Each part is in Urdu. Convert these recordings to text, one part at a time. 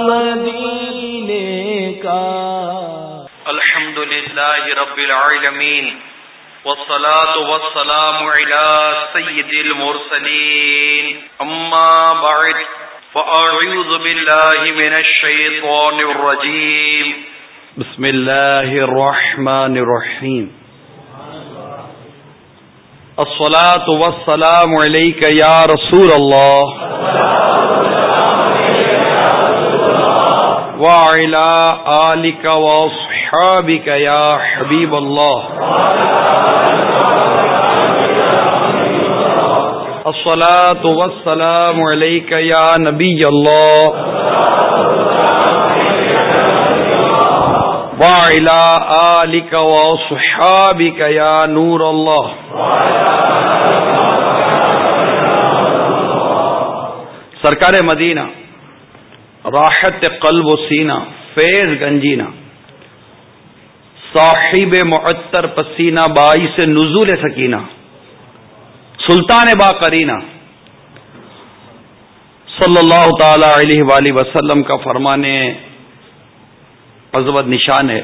مدینے کا۔ الحمد للہ رب العالمین والصلاة والسلام على سيد المرسلين أما بعد فأعوذ بالله من الشيطان الرجيم بسم الله الرحمن الرحيم الصلاة والسلام عليك يا رسول الله وعلى آلك وصحابك يا حبيب الله الصلاة والسلام عليك يا نبي الله وعلى آلك وصحابك يا نور الله سرکار مدینہ راحت قلب و سینہ، فیض گنجینا صاحب معطر پسینہ بائی سے نزول سکینہ۔ سلطان با کرینہ صلی اللہ تعالی علیہ وآلہ وسلم کا فرمانے عزبت نشان ہے۔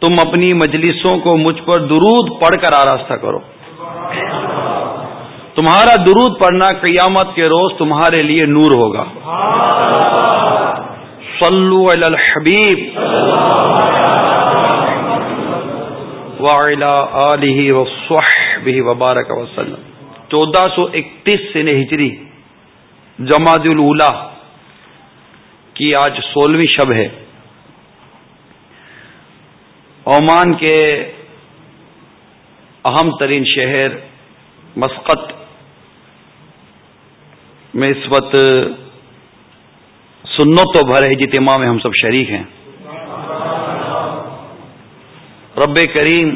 تم اپنی مجلسوں کو مجھ پر درود پڑھ کر آراستہ کرو۔ تمہارا درود پڑھنا قیامت کے روز تمہارے لیے نور ہوگا۔ صلو علی الحبیب۔ وبارک وسلم۔ چودہ سو اکتیس سے ہجری جماعت الا کی آج سولہویں شب ہے۔ عمان کے اہم ترین شہر مسقط میں اس وقت سنت تو بھر ہے جتما میں ہم سب شریک ہیں۔ رب کریم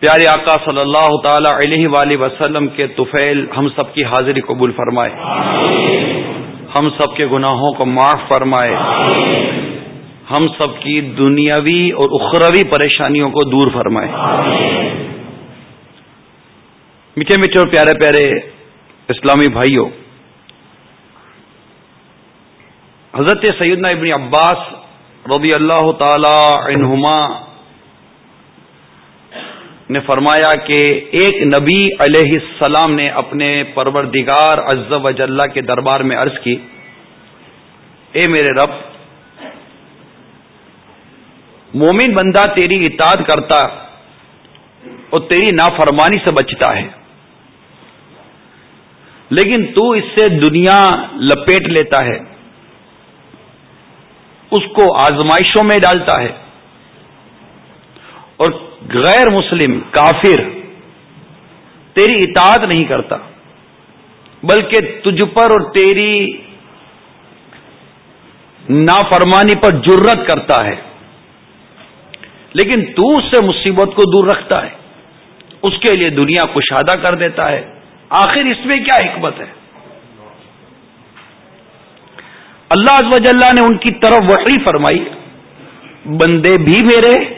پیارے آقا صلی اللہ تعالی علیہ وآلہ وسلم کے طفیل ہم سب کی حاضری قبول فرمائے۔ ہم سب کے گناہوں کو معاف فرمائے۔ ہم سب کی دنیاوی اور اخروی پریشانیوں کو دور فرمائے۔ میٹھے میٹھے اور پیارے پیارے اسلامی بھائیوں، حضرت سیدنا ابن عباس رضی اللہ تعالی عنہما نے فرمایا کہ ایک نبی علیہ السلام نے اپنے پروردگار عز و جلہ کے دربار میں عرض کی، اے میرے رب، مومن بندہ تیری اطاعت کرتا اور تیری نافرمانی سے بچتا ہے۔ لیکن تو اس سے دنیا لپیٹ لیتا ہے، اس کو آزمائشوں میں ڈالتا ہے۔ اور غیر مسلم کافر تیری اطاعت نہیں کرتا، بلکہ تجھ پر اور تیری نافرمانی پر جرت کرتا ہے۔ لیکن تو اس سے مصیبت کو دور رکھتا ہے، اس کے لیے دنیا کشادہ کر دیتا ہے۔ آخر اس میں کیا حکمت ہے؟ اللہ از وجاللہ نے ان کی طرف وحی فرمائی، بندے بھی میرے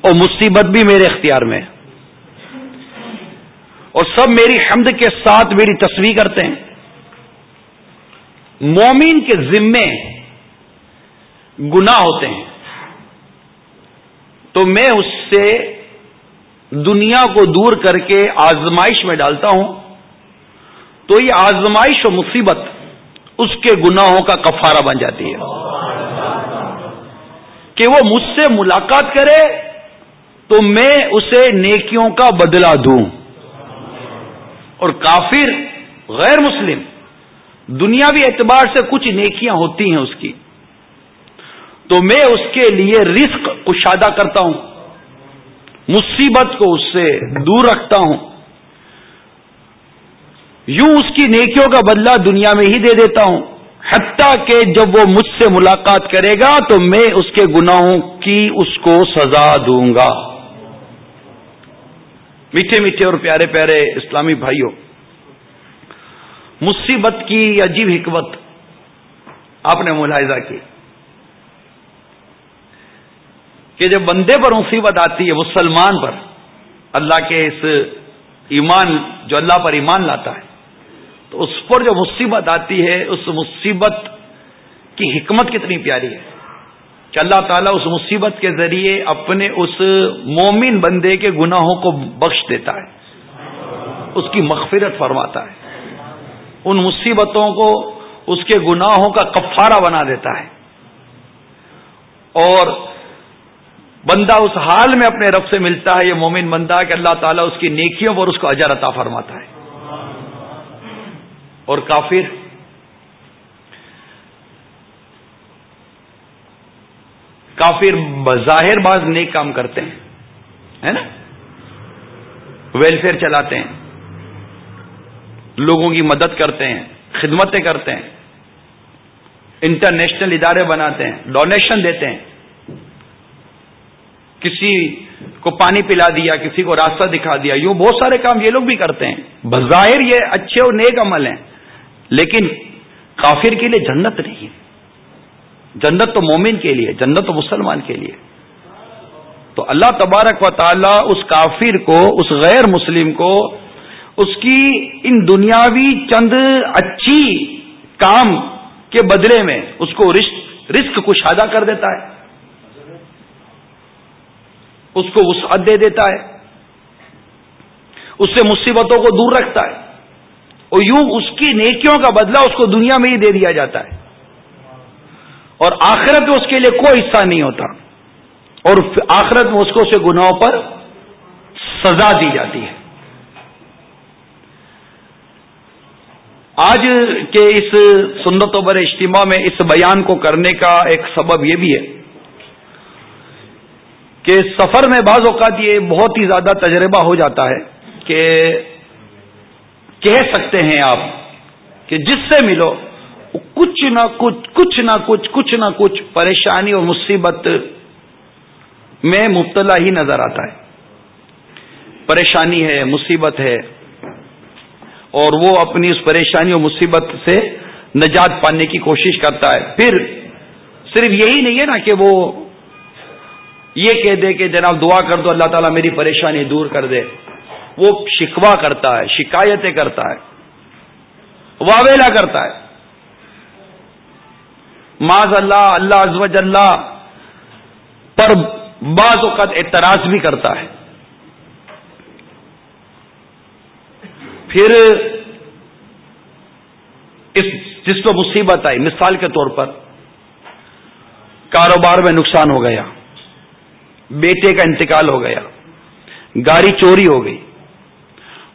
اور مصیبت بھی میرے اختیار میں۔ اور سب میری حمد کے ساتھ میری تصویر کرتے ہیں۔ مومین کے ذمے گنا ہوتے ہیں۔ تو میں اس سے دنیا کو دور کر کے آزمائش میں ڈالتا ہوں۔ تو یہ آزمائش و مصیبت اس کے گناہوں کا کفارہ بن جاتی ہے۔ کہ وہ مجھ سے ملاقات کرے تو میں اسے نیکیوں کا بدلہ دوں۔ اور کافر غیر مسلم دنیاوی اعتبار سے کچھ نیکیاں ہوتی ہیں اس کی۔ تو میں اس کے لیے رزق کشادہ کرتا ہوں، مصیبت کو اس سے دور رکھتا ہوں۔ یوں اس کی نیکیوں کا بدلہ دنیا میں ہی دے دیتا ہوں۔ حتیٰ کہ جب وہ مجھ سے ملاقات کرے گا تو میں اس کے گناہوں کی اس کو سزا دوں گا۔ میٹھے میٹھے اور پیارے پیارے اسلامی بھائیوں، مصیبت کی عجیب حکمت آپ نے ملاحظہ کی کہ جب بندے پر مصیبت آتی ہے، مسلمان پر، اللہ کے اس ایمان، جو اللہ پر ایمان لاتا ہے تو اس پر جو مصیبت آتی ہے، اس مصیبت کی حکمت کتنی پیاری ہے۔ کہ اللہ تعالیٰ اس مصیبت کے ذریعے اپنے اس مومن بندے کے گناہوں کو بخش دیتا ہے۔ اس کی مغفرت فرماتا ہے۔ ان مصیبتوں کو اس کے گناہوں کا کفارہ بنا دیتا ہے۔ اور بندہ اس حال میں اپنے رب سے ملتا ہے، یہ مومن بندہ، کہ اللہ تعالیٰ اس کی نیکیوں پر اس کو اجر عطا فرماتا ہے۔ اور کافر کافر بظاہر بعض نیک کام کرتے ہیں، ہے نا؟ ویلفیئر چلاتے ہیں، لوگوں کی مدد کرتے ہیں، خدمتیں کرتے ہیں انٹرنیشنل ادارے بناتے ہیں ڈونیشن دیتے ہیں۔ کسی کو پانی پلا دیا، کسی کو راستہ دکھا دیا، یوں بہت سارے کام یہ لوگ بھی کرتے ہیں۔ بظاہر یہ اچھے اور نیک عمل ہیں۔ لیکن کافر کے لیے جنت نہیں جنت تو مومن کے لیے، جنت تو مسلمان کے لیے۔ تو اللہ تبارک و تعالی اس کافر کو، اس غیر مسلم کو، اس کی ان دنیاوی چند اچھی کام کے بدلے میں اس کو رسک کشادہ کر دیتا ہے۔ اس کو وسعت دے دیتا ہے۔ اس سے مصیبتوں کو دور رکھتا ہے۔ اور یوں اس کی نیکیوں کا بدلہ اس کو دنیا میں ہی دے دیا جاتا ہے۔ اور آخرت میں اس کے لیے کوئی حصہ نہیں ہوتا۔ اور آخرت میں اس کو اسے گناہوں پر سزا دی جاتی ہے۔ آج کے اس سنت و بر اجتماع میں اس بیان کو کرنے کا ایک سبب یہ بھی ہے کہ سفر میں بعض اوقات یہ بہت ہی زیادہ تجربہ ہو جاتا ہے کہ کہہ سکتے ہیں آپ کہ جس سے ملو، کچھ نہ کچھ کچھ نہ کچھ کچھ نہ کچھ پریشانی اور مصیبت میں مبتلا ہی نظر آتا ہے۔ پریشانی ہے، مصیبت ہے، اور وہ اپنی اس پریشانی اور مصیبت سے نجات پانے کی کوشش کرتا ہے۔ پھر صرف یہی نہیں ہے نا کہ وہ یہ کہہ دے کہ جناب دعا کر دو، اللہ تعالیٰ میری پریشانی دور کر دے۔ وہ شکوا کرتا ہے، شکایتیں کرتا ہے، واویلا کرتا ہے۔ معذ اللہ اللہ ازوج اللہ پر بعض اوقات اعتراض بھی کرتا ہے۔ پھر اس جس کو مصیبت آئی، مثال کے طور پر کاروبار میں نقصان ہو گیا، بیٹے کا انتقال ہو گیا، گاڑی چوری ہو گئی۔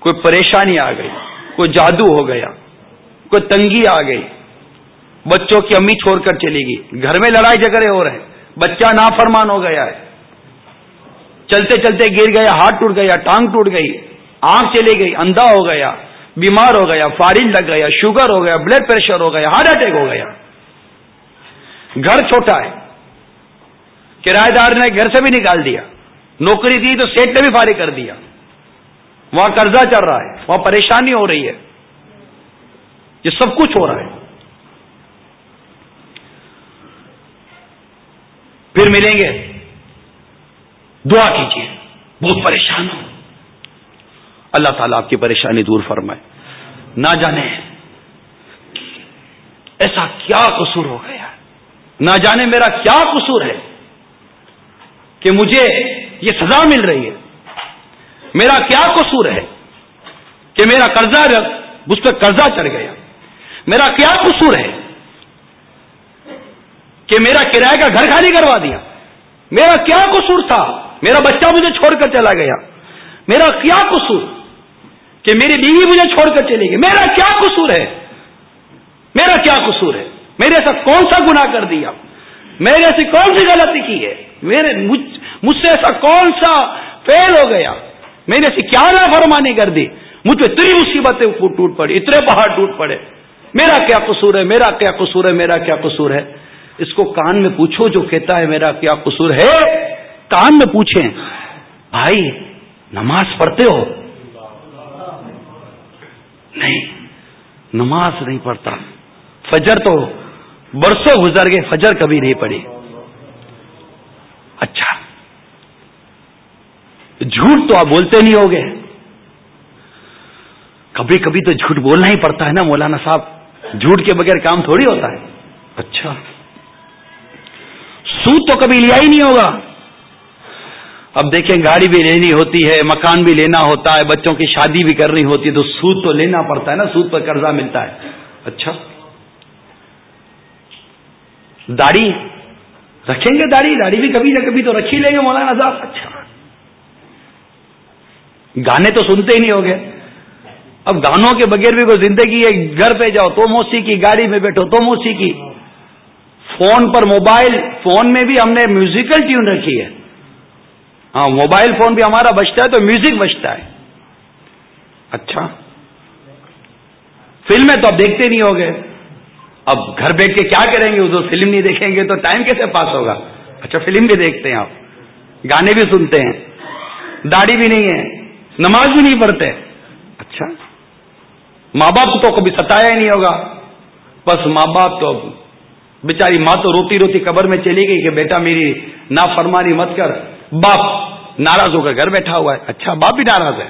کوئی پریشانی آ گئی، کوئی جادو ہو گیا، کوئی تنگی آ گئی۔ بچوں کی امی چھوڑ کر چلے گی گھر میں لڑائی جھگڑے ہو رہے ہیں۔ بچہ نافرمان ہو گیا ہے۔ چلتے چلتے گر گیا، ہاتھ ٹوٹ گیا، ٹانگ ٹوٹ گئی۔ آنکھ چلی گئی، اندھا ہو گیا، بیمار ہو گیا فارن لگ گیا، شوگر ہو گیا، بلڈ پریشر ہو گیا، ہارٹ اٹیک ہو گیا۔ گھر چھوٹا ہے۔ کرایہ دار نے گھر سے بھی نکال دیا۔ نوکری دی تو سیٹ نے بھی فارغ کر دیا۔ وہاں قرضہ چل رہا ہے، وہاں پریشانی ہو رہی ہے۔ یہ سب کچھ ہو رہا ہے۔ پھر ملیں گے۔ دعا کیجیے۔ بہت پریشان ہو اللہ تعالیٰ آپ کی پریشانی دور فرمائے۔ نہ جانے ایسا کیا قصور ہو گیا۔ نہ جانے میرا کیا قصور ہے کہ مجھے یہ سزا مل رہی ہے۔ میرا کیا قصور ہے کہ میرا قرضہ مجھ پہ قرضہ چڑھ گیا۔ میرا کیا قصور ہے کہ میرا کرایہ کا گھر خالی کروا دیا۔ میرا کیا قصور تھا؟ میرا بچہ مجھے چھوڑ کر چلا گیا۔ میرا کیا قصور کہ میری بیوی مجھے چھوڑ کر چلے گی میرا کیا قصور ہے؟ میرا کیا قصور ہے؟ میرے ایسا کون سا گنا کر دیا؟ میں نے ایسی کون سی غلطی کی ہے؟ میرے مجھ سے ایسا کون سا فیل ہو گیا؟ میں نے ایسی کیا نہ فرمانی کر دی؟ مجھ پہ اتنی مصیبتیں ٹوٹ پڑی، اتنے پہاڑ ٹوٹ پڑے۔ میرا کیا قصور ہے؟ میرا کیا قصور ہے؟ میرا کیا قصور ہے؟ اس کو کان میں پوچھو جو کہتا ہے میرا کیا قصور ہے؟ کان میں پوچھیں، بھائی، نماز پڑھتے ہو؟ نہیں، نماز نہیں پڑھتا۔ فجر تو برسوں گزر گئے، فجر کبھی نہیں پڑی اچھا جھوٹ تو آپ بولتے نہیں ہوگے۔ کبھی کبھی تو جھوٹ بولنا ہی پڑتا ہے نا مولانا صاحب۔ جھوٹ کے بغیر کام تھوڑی ہوتا ہے۔ اچھا۔ سود تو کبھی لیا ہی نہیں ہوگا۔ اب دیکھیں گاڑی بھی لینی ہوتی ہے، مکان بھی لینا ہوتا ہے، بچوں کی شادی بھی کرنی ہوتی ہے، تو سود تو لینا پڑتا ہے نا، سود پر قرضہ ملتا ہے۔ اچھا۔ داڑھی۔ رکھیں گے داڑھی؟ داڑھی بھی کبھی نہ کبھی تو رکھ ہی لیں گے مولانا صاحب۔ اچھا۔ گانے تو سنتے ہی نہیں ہوگے۔ اب گانوں کے بغیر بھی کوئی زندگی ہے، گھر پہ جاؤ، تو موسیقی، گاڑی میں بیٹھو، تو موسیقی۔ فون پر موبائل، فون میں بھی ہم نے میوزیکل ٹیون رکھی ہے۔ ہاں موبائل فون بھی ہمارا بچتا ہے تو میوزک بچتا ہے۔ اچھا۔ فلمیں تو اب دیکھتے نہیں ہوگے۔ اب گھر بیٹھ کے کیا کریں گے؟ اس فلم نہیں دیکھیں گے تو ٹائم کیسے پاس ہوگا؟ اچھا فلم بھی دیکھتے ہیں آپ۔ گانے بھی سنتے ہیں۔ داڑھی بھی نہیں ہے۔ نماز بھی نہیں پڑھتے۔ اچھا۔ ماں باپ تو کبھی ستایا ہی نہیں ہوگا۔ بس ماں باپ تو بیچاری ماں تو روتی روتی قبر میں چلی گئی کہ بیٹا میری نا فرمانی مت کر۔ باپ ناراض ہو کر گھر بیٹھا ہوا ہے۔ اچھا باپ بھی ناراض ہے۔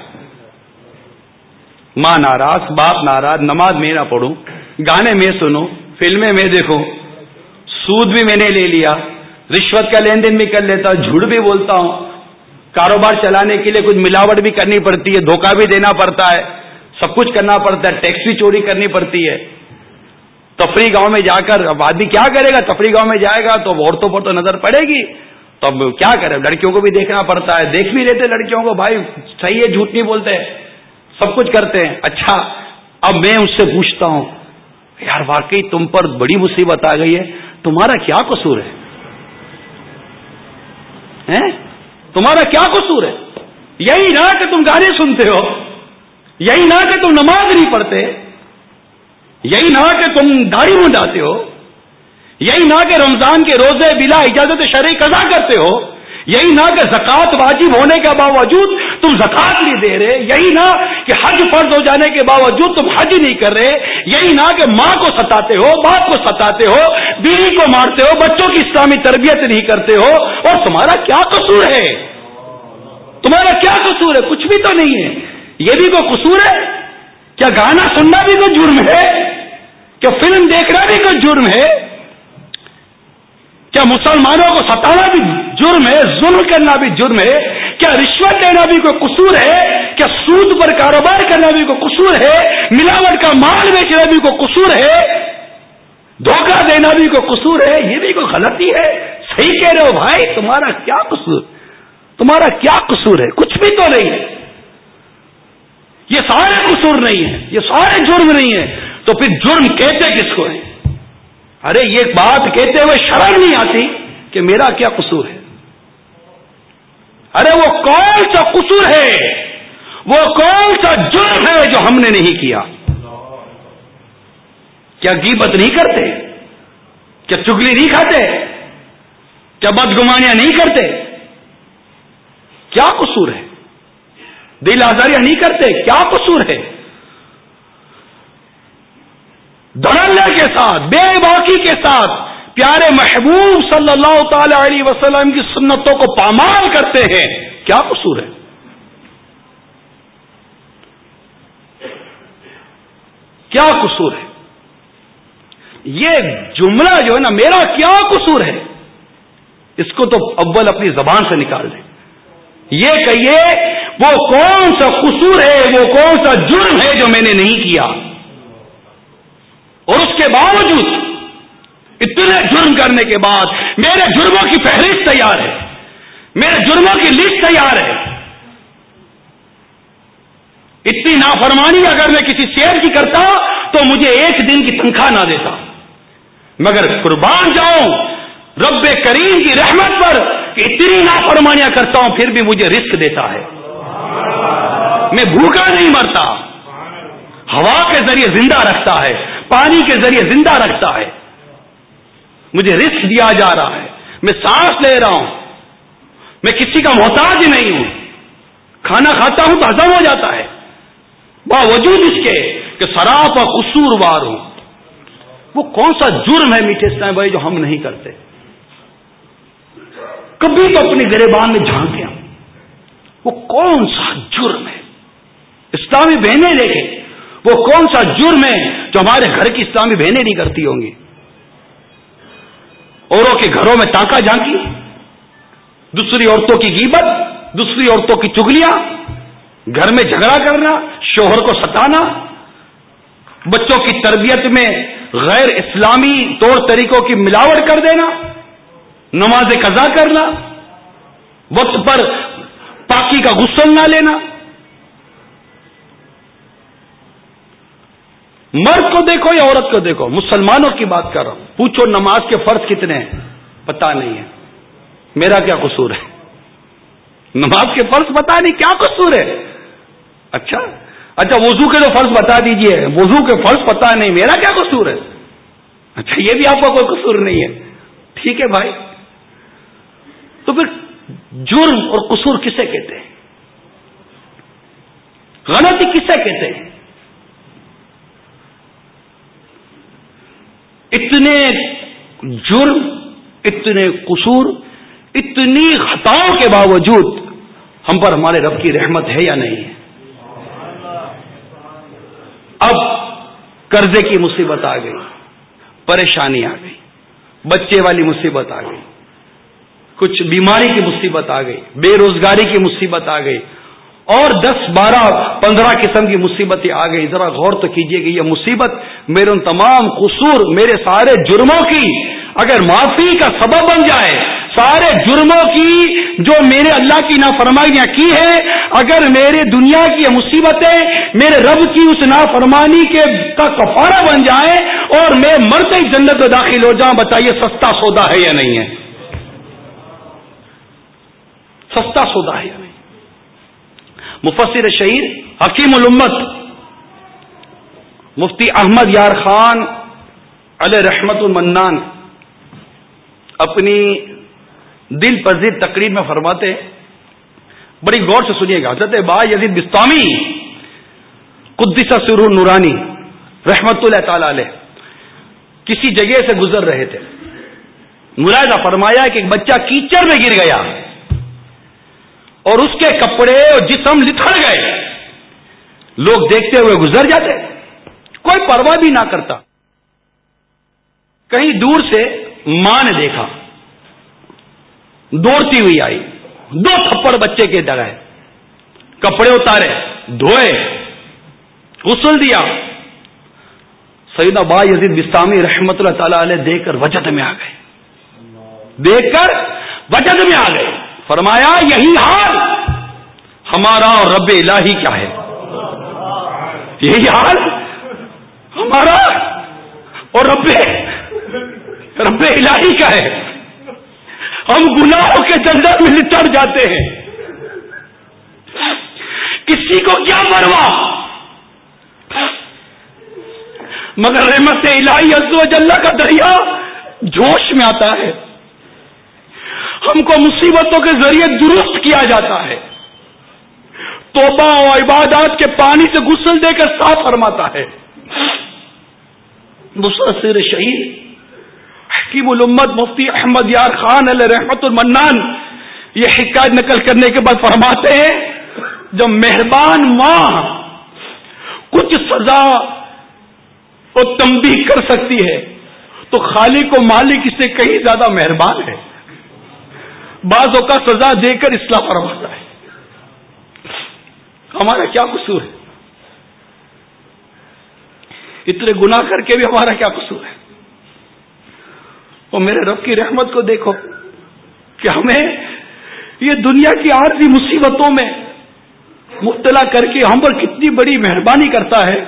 ماں ناراض باپ ناراض نماز میں نہ پڑھوں۔ گانے میں سنوں فلمیں میں دیکھوں۔ سود بھی میں نے لے لیا۔ رشوت کا لین دین بھی کر لیتا ہوں۔ جھوٹ بھی بولتا ہوں۔ کاروبار چلانے کے لیے کچھ ملاوٹ بھی کرنی پڑتی ہے، دھوکہ بھی دینا پڑتا ہے، سب کچھ کرنا پڑتا ہے، ٹیکس بھی چوری کرنی پڑتی ہے۔ تفریح گاؤں میں جا کر، اب آدمی کیا کرے گا؟ تفریح گاؤں میں جائے گا تو عورتوں پر تو نظر پڑے گی۔ تو اب کیا کرے؟ لڑکیوں کو بھی دیکھنا پڑتا ہے۔ دیکھ بھی لیتے لڑکیوں کو، بھائی صحیح ہے، جھوٹ نہیں بولتے۔ سب کچھ کرتے ہیں۔ اچھا اب میں اس سے پوچھتا ہوں، یار واقعی تم پر بڑی مصیبت آ گئی ہے۔ تمہارا کیا قصور ہے؟ تمہارا کیا قصور ہے؟ یہی نہ کہ تم گانے سنتے ہو، یہی نہ کہ تم نماز نہیں پڑھتے، یہی نہ کہ تم داڑھی منڈاتے ہو، یہی نہ کہ رمضان کے روزے بلا اجازت شرع قضا کرتے ہو۔ یہی نہ کہ زکوٰۃ واجب ہونے کے باوجود تم زکوٰۃ نہیں دے رہے، یہی نہ کہ حج فرض ہو جانے کے باوجود تم حج نہیں کر رہے، یہی نہ کہ ماں کو ستاتے ہو، باپ کو ستاتے ہو، بیوی کو مارتے ہو، بچوں کی اسلامی تربیت نہیں کرتے ہو، اور تمہارا کیا قصور ہے؟ تمہارا کیا قصور ہے؟ کچھ بھی تو نہیں ہے۔ یہ بھی کوئی قصور ہے؟ کیا گانا سننا بھی کوئی جرم ہے؟ کیا فلم دیکھنا بھی کوئی جرم ہے؟ کیا مسلمانوں کو ستانا بھی جرم ہے، ظلم کرنا بھی جرم ہے؟ کیا رشوت دینا بھی کوئی قصور ہے؟ کیا سود پر کاروبار کرنا بھی کوئی قصور ہے؟ ملاوٹ کا مال بیچنا بھی کوئی قصور ہے؟ دھوکہ دینا بھی کوئی قصور ہے؟ یہ بھی کوئی غلطی ہے؟ صحیح کہہ رہے ہو بھائی، تمہارا کیا قصور؟ تمہارا کیا قصور ہے؟ کچھ بھی تو نہیں ہے۔ یہ سارے قصور نہیں ہے یہ سارے جرم نہیں ہے تو پھر جرم کہتے کس کو ہے ارے یہ بات کہتے ہوئے شرم نہیں آتی کہ میرا کیا قصور ہے؟ ارے وہ کون سا قصور ہے؟ وہ کون سا جرم ہے جو ہم نے نہیں کیا؟ کیا گیبت نہیں کرتے؟ کیا چگلی نہیں کھاتے؟ کیا بدگمانیاں نہیں کرتے؟ کیا قصور ہے؟ دل آزاریاں نہیں کرتے؟ کیا قصور ہے؟ دھڑلے کے ساتھ، بے باقی کے ساتھ پیارے محبوب صلی اللہ تعالی علیہ وسلم کی سنتوں کو پامال کرتے ہیں۔ کیا قصور ہے؟ کیا قصور ہے؟ یہ جملہ جو ہے نا، میرا کیا قصور ہے؟ اس کو تو اول اپنی زبان سے نکال دیں۔ یہ کہیے، وہ کون سا قصور ہے؟ وہ کون سا جرم ہے جو میں نے نہیں کیا؟ اور اس کے باوجود اتنے جرم کرنے کے بعد میرے جرموں کی فہرست تیار ہے، میرے جرموں کی لسٹ تیار ہے۔ اتنی نافرمانی اگر میں کسی شیر کی کرتا تو مجھے ایک دن کی تنخواہ نہ دیتا۔ مگر قربان جاؤں رب کریم کی رحمت پر کہ اتنی نافرمانیاں کرتا ہوں، پھر بھی مجھے رسک دیتا ہے۔ میں بھوکا نہیں مرتا، ہوا کے ذریعے زندہ رکھتا ہے۔ پانی کے ذریعے زندہ رکھتا ہے۔ مجھے رسک دیا جا رہا ہے۔ میں سانس لے رہا ہوں۔ میں کسی کا محتاج نہیں ہوں۔ کھانا کھاتا ہوں تو ہزم ہو جاتا ہے۔ باوجود اس کے کہ سراپا قصور وار ہوں۔ وہ کون سا جرم ہے میٹھے اسلام بھائی جو ہم نہیں کرتے؟ کبھی تو اپنے گریبان میں جھانکے وہ کون سا جرم ہے؟ اسلامی بہنیں دیکھیں وہ کون سا جرم ہے جو ہمارے گھر کی اسلامی بہنیں نہیں کرتی ہوں گی؟ اوروں کے گھروں میں تاکہ جھانکی، دوسری عورتوں کی گیبت دوسری عورتوں کی چگلیاں، گھر میں جھگڑا کرنا، شوہر کو ستانا، بچوں کی تربیت میں غیر اسلامی طور طریقوں کی ملاوٹ کر دینا، نماز قضا کرنا، وقت پر پاکی کا غسل نہ لینا مرد کو دیکھو یا عورت کو دیکھو؟ مسلمانوں کی بات کر رہا ہوں۔ پوچھو نماز کے فرض کتنے ہیں؟ پتا نہیں ہے۔ میرا کیا قصور ہے؟ نماز کے فرض پتا نہیں، کیا قصور ہے؟ اچھا۔ اچھا وضو کے تو فرض بتا دیجیے۔ وضو کے فرض پتا نہیں، میرا کیا قصور ہے؟ اچھا یہ بھی آپ کا کوئی قصور نہیں ہے۔ ٹھیک ہے بھائی۔ تو پھر جرم اور قصور کسے کہتے ہیں؟ غلطی کسے کہتے ہیں؟ اتنے جرم، اتنے قصور، اتنی خطاؤں کے باوجود ہم پر ہمارے رب کی رحمت ہے یا نہیں؟ ہے اب قرضے کی مصیبت آ گئی، پریشانی آ گئی، بچے والی مصیبت آ گئی، کچھ بیماری کی مصیبت آ گئی، بے روزگاری کی مصیبت آ گئی اور دس بارہ پندرہ قسم کی مصیبتیں آ گئی ذرا غور تو کیجیے کہ یہ مصیبت میرے ان تمام قصور، میرے سارے جرموں کی اگر معافی کا سبب بن جائے، سارے جرموں کی جو میرے اللہ کی نافرمانیاں کی ہے اگر میرے دنیا کی مصیبتیں میرے رب کی اس نافرمانی کے کا کفارہ بن جائے اور میں مرتے ہی جنت میں داخل ہو جاؤں، بتائیے سستا سودا ہے یا نہیں ہے؟ سستا سودا ہے یا نہیں؟ مفسر شہید حکیم الامت مفتی احمد یار خان علیہ رحمت المنان اپنی دل پذیر تقریب میں فرماتے بڑی غور سے سنیے گا۔ حضرت با یزید بستانی، قدسہ سرور نورانی، رحمت اللہ تعالی علیہ، کسی جگہ سے گزر رہے تھے۔ ملاحظہ فرمایا کہ ایک بچہ کیچڑ میں گر گیا۔ اور اس کے کپڑے اور جسم لتھڑ گئے۔ لوگ دیکھتے ہوئے گزر جاتے۔ کوئی پرواہ بھی نہ کرتا۔ کہیں دور سے ماں نے دیکھا۔ دوڑتی ہوئی آئی۔ دو تھپڑ بچے کے ڈرائے کپڑے اتارے، دھوئے، غسل دیا۔ سیدہ با یزید بستانی رحمت اللہ تعالی علیہ دیکھ کر وجد میں آ گئے۔ دیکھ کر وجد میں آ گئے۔ فرمایا یہی حال ہمارا اور رب الہی کیا ہے؟ یہی حال ہمارا اور رب رب الہی کا ہے؟ ہم گناہوں کے جنگل میں لچڑ جاتے ہیں۔ کسی کو کیا مروا؟ مگر رحمت الہی عز و جل کا دریا جوش میں آتا ہے۔ ہم کو مصیبتوں کے ذریعے درست کیا جاتا ہے۔ توبہ و عبادات کے پانی سے غسل دے کر صاف فرماتا ہے۔ مسر شہید، حکیم الامت مفتی احمد یار خان علیہ رحمت المنان یہ حکایت نقل کرنے کے بعد فرماتے ہیں، جب مہربان ماں کچھ سزا اور تمبی کر سکتی ہے، تو خالق و مالک اس سے کہیں زیادہ مہربان ہے۔ بعضوں کا سزا دے کر اسلام فرماتا ہے۔ ہمارا کیا قصور ہے؟ اتنے گنا کر کے بھی ہمارا کیا قصور ہے؟ اور میرے رب کی رحمت کو دیکھو کہ ہمیں یہ دنیا کی عارضی مصیبتوں میں مبتلا کر کے ہم پر کتنی بڑی مہربانی کرتا ہے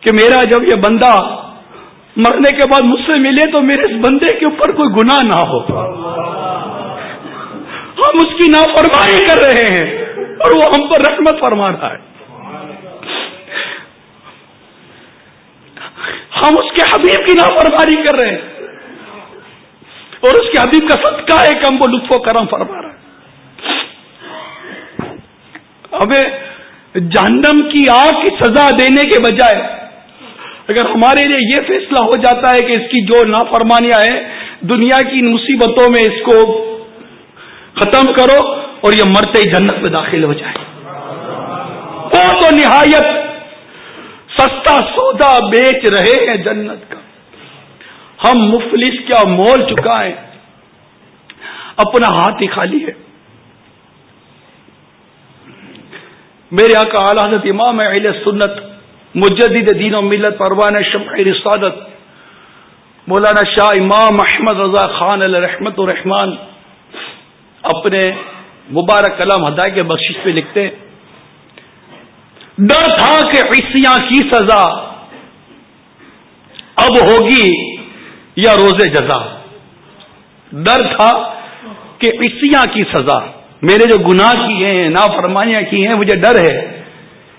کہ میرا جب یہ بندہ مرنے کے بعد مجھ سے ملے تو میرے اس بندے کے اوپر کوئی گناہ نہ ہو۔ ہم اس کی نافرمانی کر رہے ہیں اور وہ ہم پر رحمت فرما رہا ہے۔ ہم اس کے حبیب کی نافرمانی کر رہے ہیں۔ اور اس کے حبیب کا صدقہ ہے کہ ہم کو لطف و کرم فرما رہا ہے۔ ہمیں جہنم کی آگ کی سزا دینے کے بجائے اگر ہمارے لیے یہ فیصلہ ہو جاتا ہے کہ اس کی جو نافرمانیاں ہیں، دنیا کی ان مصیبتوں میں اس کو ختم کرو اور یہ مرتے ہی جنت میں داخل ہو جائے۔ وہ تو نہایت سستا سودا بیچ رہے ہیں جنت کا؟ ہم مفلس کیا مول چکائیں اپنا ہاتھ ہی خالی ہے۔ میرے آقا اعلی حضرت امام اہل سنت، مجدد دین و ملت پروان شمع رسادت مولانا شاہ امام احمد رضا خان الرحمت الرحمان اپنے مبارک کلام ہدا کے بخش پہ لکھتے ڈر تھا کہ عیسیاں کی سزا اب ہوگی یا روزے جزا۔ ڈر تھا کہ عیسیاں کی سزا۔ میرے جو گناہ کیے ہیں، نافرمانیاں کی ہیں، مجھے ڈر ہے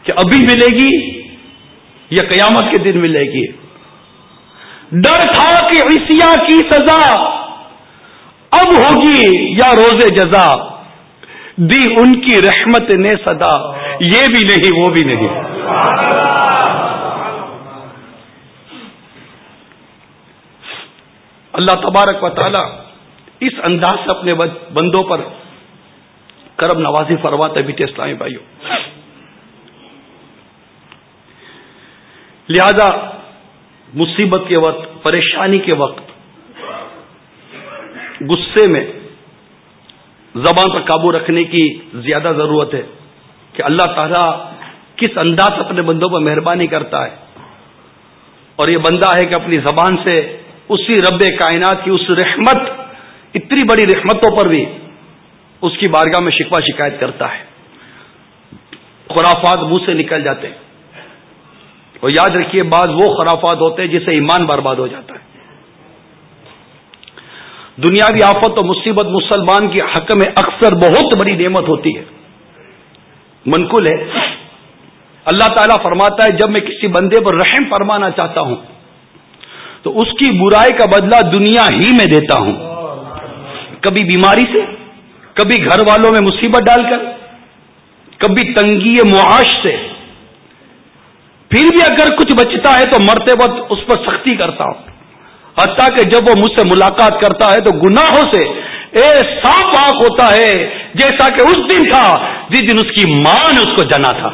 کہ ابھی ملے گی یا قیامت کے دن ملے گی۔ ڈر تھا کہ عیسیاں کی سزا اب ہوگی یا روز جزا۔ دی ان کی رحمت نے صدا۔ یہ بھی نہیں، وہ بھی نہیں۔ اللہ تبارک و تعالی اس انداز سے اپنے بندوں پر کرم نوازی فرواتے بیٹے اسلامی بھائیوں لہذا مصیبت کے وقت، پریشانی کے وقت غصے میں زبان پر قابو رکھنے کی زیادہ ضرورت ہے کہ اللہ تعالیٰ کس انداز اپنے بندوں پر مہربانی کرتا ہے۔ اور یہ بندہ ہے کہ اپنی زبان سے اسی رب کائنات کی اس رحمت، اتنی بڑی رحمتوں پر بھی اس کی بارگاہ میں شکوا شکایت کرتا ہے۔ خرافات منہ سے نکل جاتے ہیں۔ اور یاد رکھیے، بعض وہ خرافات ہوتے ہیں جسے ایمان برباد ہو جاتا ہے۔ دنیاوی آفت و مصیبت مسلمان کی حق میں اکثر بہت بڑی نعمت ہوتی ہے۔ منقول ہے۔ اللہ تعالیٰ فرماتا ہے، جب میں کسی بندے پر رحم فرمانا چاہتا ہوں، تو اس کی برائی کا بدلہ دنیا ہی میں دیتا ہوں۔ کبھی بیماری سے، کبھی گھر والوں میں مصیبت ڈال کر، کبھی تنگی معاش سے۔ پھر بھی اگر کچھ بچتا ہے تو مرتے وقت اس پر سختی کرتا ہوں۔ حتیٰ کہ جب وہ مجھ سے ملاقات کرتا ہے تو گناہوں سے اے صاف پاک ہوتا ہے، جیسا کہ اس دن تھا، جس دن اس کی ماں نے اس کو جنا تھا۔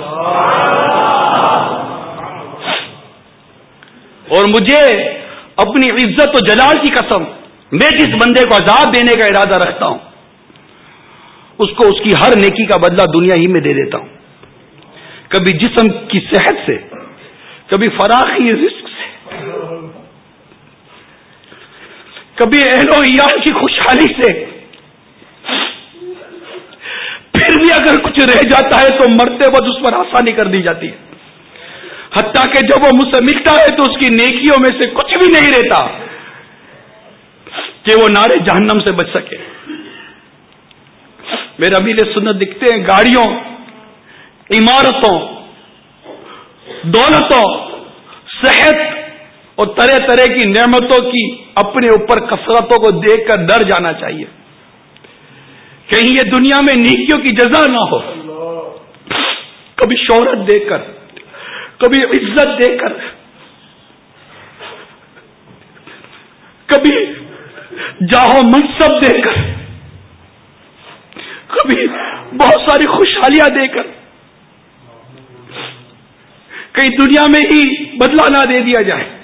اور مجھے اپنی عزت و جلال کی قسم، میں جس بندے کو عذاب دینے کا ارادہ رکھتا ہوں، اس کو اس کی ہر نیکی کا بدلہ دنیا ہی میں دے دیتا ہوں۔ کبھی جسم کی صحت سے، کبھی فراخی رزق سے کبھی اہل و عیال کی خوشحالی سے پھر بھی اگر کچھ رہ جاتا ہے تو مرتے وقت اس پر آسانی کر دی جاتی ہے۔ حتیٰ کہ جب وہ مجھ سے ملتا ہے تو اس کی نیکیوں میں سے کچھ بھی نہیں رہتا کہ وہ نارے جہنم سے بچ سکے۔ میرے ابیل سنت دکھتے ہیں، گاڑیوں، عمارتوں، دولتوں، صحت اور طرح طرح کی نعمتوں کی اپنے اوپر کثرتوں کو دیکھ کر ڈر جانا چاہیے۔ کہیں یہ دنیا میں نیکیوں کی جزا نہ ہو۔ کبھی شہرت دے کر، کبھی عزت دے کر، کبھی جاہو منصب دے کر، کبھی بہت ساری خوشحالیاں دے کر۔ کئی دنیا میں ہی بدلا نہ دے دیا جائے۔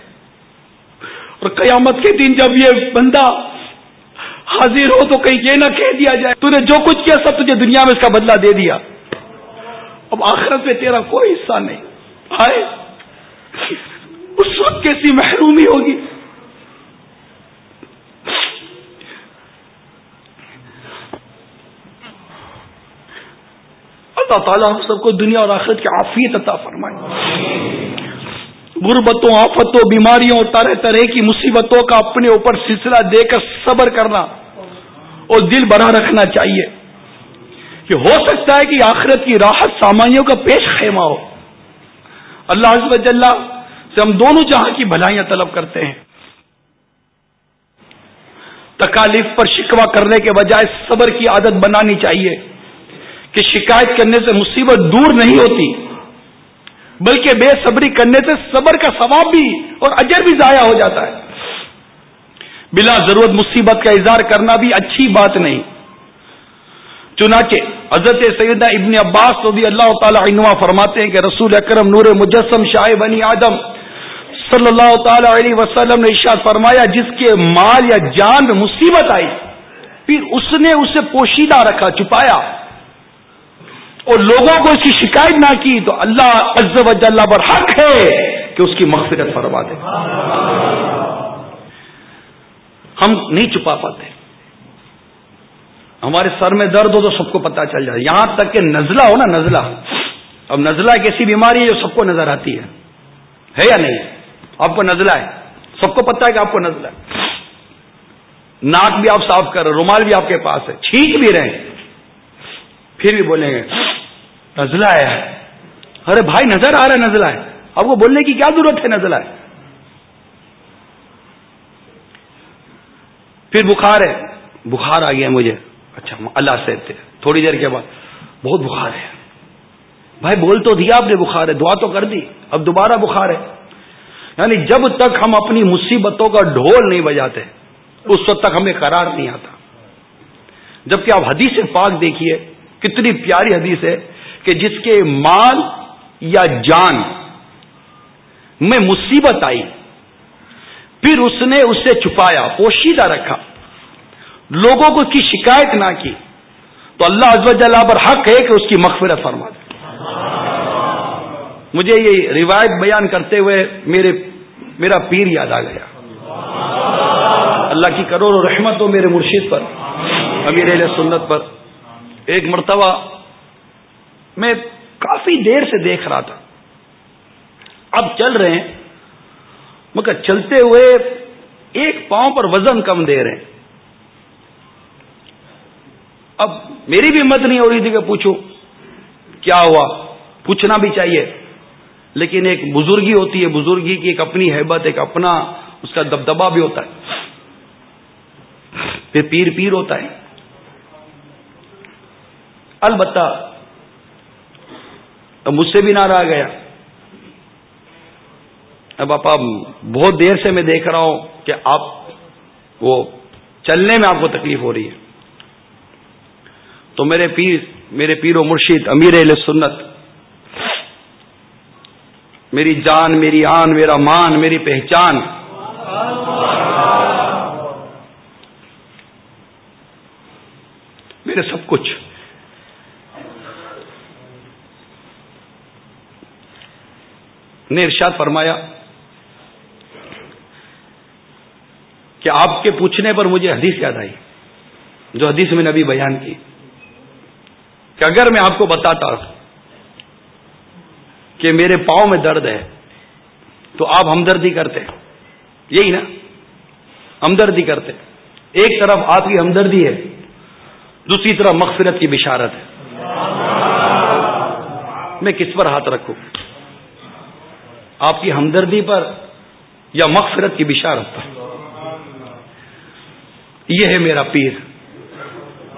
اور قیامت کے دن جب یہ بندہ حاضر ہو تو کہیں یہ نہ کہہ دیا جائے، تو نے جو کچھ کیا سب تجھے دنیا میں اس کا بدلہ دے دیا۔ اب آخرت میں تیرا کوئی حصہ نہیں۔ آئے۔ اس وقت کیسی محرومی ہوگی۔ اللہ تعالیٰ ہم سب کو دنیا اور آخرت کی عافیت عطا فرمائے۔ غربتوں، آفتوں، بیماریوں اور طرح طرح کی مصیبتوں کا اپنے اوپر سلسلہ دے کر صبر کرنا اور دل بنا رکھنا چاہیے کہ ہو سکتا ہے کہ آخرت کی راحت سامائیوں کا پیش خیمہ ہو۔ اللہ حضب سے ہم دونوں جہاں کی بھلائیاں طلب کرتے ہیں۔ تکالیف پر شکوا کرنے کے بجائے صبر کی عادت بنانی چاہیے کہ شکایت کرنے سے مصیبت دور نہیں ہوتی۔ بلکہ بے صبری کرنے سے صبر کا ثواب بھی اور اجر بھی ضائع ہو جاتا ہے۔ بلا ضرورت مصیبت کا اظہار کرنا بھی اچھی بات نہیں۔ چنانچہ حضرت سیدہ ابن عباس رضی اللہ تعالی عنہ فرماتے ہیں کہ رسول اکرم نور مجسم شاہ بنی آدم صلی اللہ تعالی علیہ وسلم نے ارشاد فرمایا، جس کے مال یا جان میں مصیبت آئی، پھر اس نے اسے پوشیدہ رکھا، چھپایا۔ اور لوگوں کو اس کی شکایت نہ کی تو اللہ عز و جل پر حق ہے کہ اس کی مغفرت فرما دے۔ ہم نہیں چھپا پاتے۔ ہمارے سر میں درد ہو تو سب کو پتا چل جائے یہاں تک کہ نزلہ ہو نا نزلہ۔ اب نزلہ ایک ایسی بیماری ہے جو سب کو نظر آتی ہے۔ ہے یا نہیں؟ آپ کو نزلہ ہے۔ سب کو پتا ہے کہ آپ کو نزلہ ہے۔ ناک بھی آپ صاف کر رہے رومال بھی آپ کے پاس ہے۔ چھینک بھی رہے پھر بھی بولیں گے۔ نزلہ ہے۔ ارے بھائی نظر آ رہا ہے نزلہ ہے۔ آپ کو بولنے کی کیا ضرورت ہے نزلہ ہے؟ پھر بخار ہے۔ بخار آ گیا مجھے۔ اچھا اللہ سے تھوڑی دیر کے بعد۔ بہت بخار ہے۔ بھائی بول تو دیا آپ نے بخار ہے، دعا تو کر دی۔ اب دوبارہ بخار ہے۔ یعنی جب تک ہم اپنی مصیبتوں کا ڈھول نہیں بجاتے، اس وقت تک ہمیں قرار نہیں آتا۔ جبکہ آپ حدیث پاک دیکھیے، کتنی پیاری حدیث ہے۔ کہ جس کے مال یا جان میں مصیبت آئی، پھر اس نے اسے چھپایا، پوشیدہ رکھا، لوگوں کو اس کی شکایت نہ کی۔ تو اللہ ازوج اللہ پر حق ہے کہ اس کی مغفرت فرما دے۔ مجھے یہ روایت بیان کرتے ہوئے میرے، میرا پیر یاد آ گیا۔ اللہ کی کروڑ رحمت ہو میرے مرشید پر، امیر علیہ سنت پر۔ ایک مرتبہ میں کافی دیر سے دیکھ رہا تھا۔ اب چل رہے ہیں۔ مگر چلتے ہوئے ایک پاؤں پر وزن کم دے رہے ہیں۔ اب میری بھی ہمت نہیں ہو رہی تھی کہ پوچھو کیا ہوا۔ پوچھنا بھی چاہیے۔ لیکن ایک بزرگی ہوتی ہے۔ بزرگی کی ایک اپنی حیبت، ایک اپنا اس کا دبدبا بھی ہوتا ہے۔ پھر پیر پیر ہوتا ہے۔ البتہ اب مجھ سے بھی نہ رہا گیا۔ اب آپ بہت دیر سے میں دیکھ رہا ہوں کہ آپ وہ چلنے میں آپ کو تکلیف ہو رہی ہے۔ تو میرے پیر میرے پیر و مرشید امیر علیہ سنت، میری جان، میری آن، میرا مان، میری پہچان۔ میرے سب کچھ۔ نے ارشاد فرمایا کہ آپ کے پوچھنے پر مجھے حدیث یاد آئی، جو حدیث میں نبی بیان کی، کہ اگر میں آپ کو بتاتا کہ میرے پاؤں میں درد ہے، تو آپ ہمدردی کرتے۔ یہی نا، ہمدردی کرتے۔ ایک طرف آپ کی ہمدردی ہے، دوسری طرف مغفرت کی بشارت ہے۔ میں کس پر ہاتھ رکھوں؟ آپ کی ہمدردی پر یا مغفرت کی بشارت پر۔ یہ ہے میرا پیر۔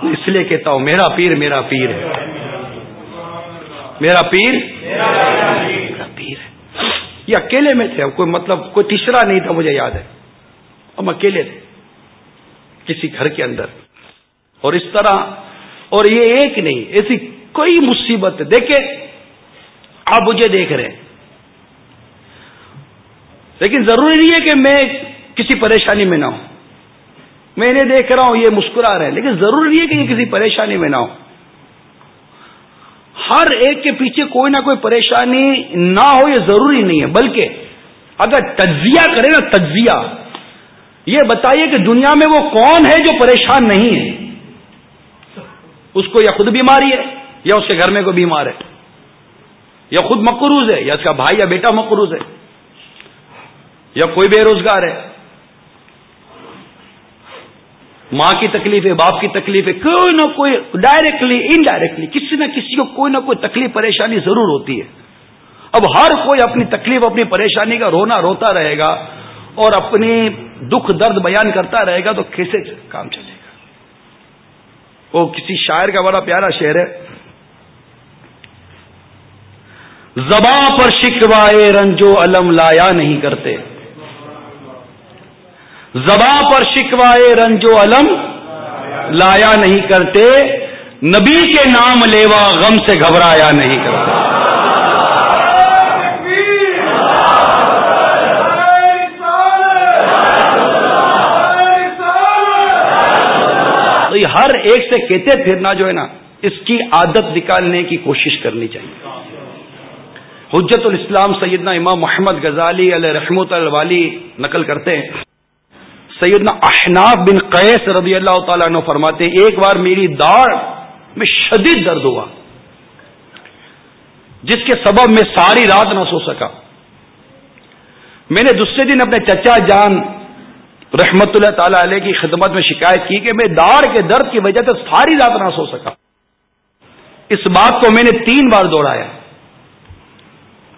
اس لیے کہتا ہوں، میرا پیر میرا پیر ہے۔ میرا پیر میرا پیر ہے۔ یہ اکیلے میں تھے، کوئی مطلب کوئی تیسرا نہیں تھا، مجھے یاد ہے۔ ہم اکیلے تھے، کسی گھر کے اندر۔ اور اس طرح، اور یہ ایک نہیں، ایسی کوئی مصیبت۔ دیکھیں، آپ مجھے دیکھ رہے ہیں۔ لیکن ضروری نہیں ہے کہ میں کسی پریشانی میں نہ ہوں۔ میں انہیں دیکھ رہا ہوں، یہ مسکرا رہے ہیں۔ لیکن ضروری نہیں ہے کہ یہ کسی پریشانی میں نہ ہو ہر ایک کے پیچھے کوئی نہ کوئی پریشانی نہ ہو، یہ ضروری نہیں ہے۔ بلکہ اگر تجزیہ کرے نا، تجزیہ۔ یہ بتائیے کہ دنیا میں وہ کون ہے جو پریشان نہیں ہے؟ اس کو یا خود بیماری ہے، یا اس کے گھر میں کوئی بیمار ہے۔ یا خود مقروض ہے، یا اس کا بھائی یا بیٹا مقروض ہے۔ یا کوئی بے روزگار ہے؟ ماں کی تکلیف ہے، باپ کی تکلیف ہے، کوئی نہ کوئی ڈائریکٹلی انڈائریکٹلی کسی نہ کسی کو کوئی نہ کوئی تکلیف، پریشانی ضرور ہوتی ہے۔ اب ہر کوئی اپنی تکلیف، اپنی پریشانی کا رونا روتا رہے گا اور اپنی دکھ درد بیان کرتا رہے گا تو کیسے کام چلے گا؟ وہ کسی شاعر کا بڑا پیارا شعر ہے، زباں پر شکوائے رنجو علم لایا نہیں کرتے۔ زباں پر شکوائے رنج و علم لایا نہیں کرتے، نبی کے نام لیوا غم سے گھبرایا نہیں کرتا ہر ایک سے کہتے پھرنا جو ہے نا، اس کی عادت نکالنے کی کوشش کرنی چاہیے۔ حجت الاسلام سیدنا امام محمد غزالی علیہ رحمت الوالی نقل کرتے ہیں۔ سیدنا احناف بن قیس رضی اللہ تعالیٰ عنہ فرماتے ہیں، ایک بار میری داڑ میں شدید درد ہوا، جس کے سبب میں ساری رات نہ سو سکا۔ میں نے دوسرے دن اپنے چچا جان رحمت اللہ تعالی علیہ کی خدمت میں شکایت کی کہ میں داڑ کے درد کی وجہ سے ساری رات نہ سو سکا۔ اس بات کو میں نے تین بار دوہرایا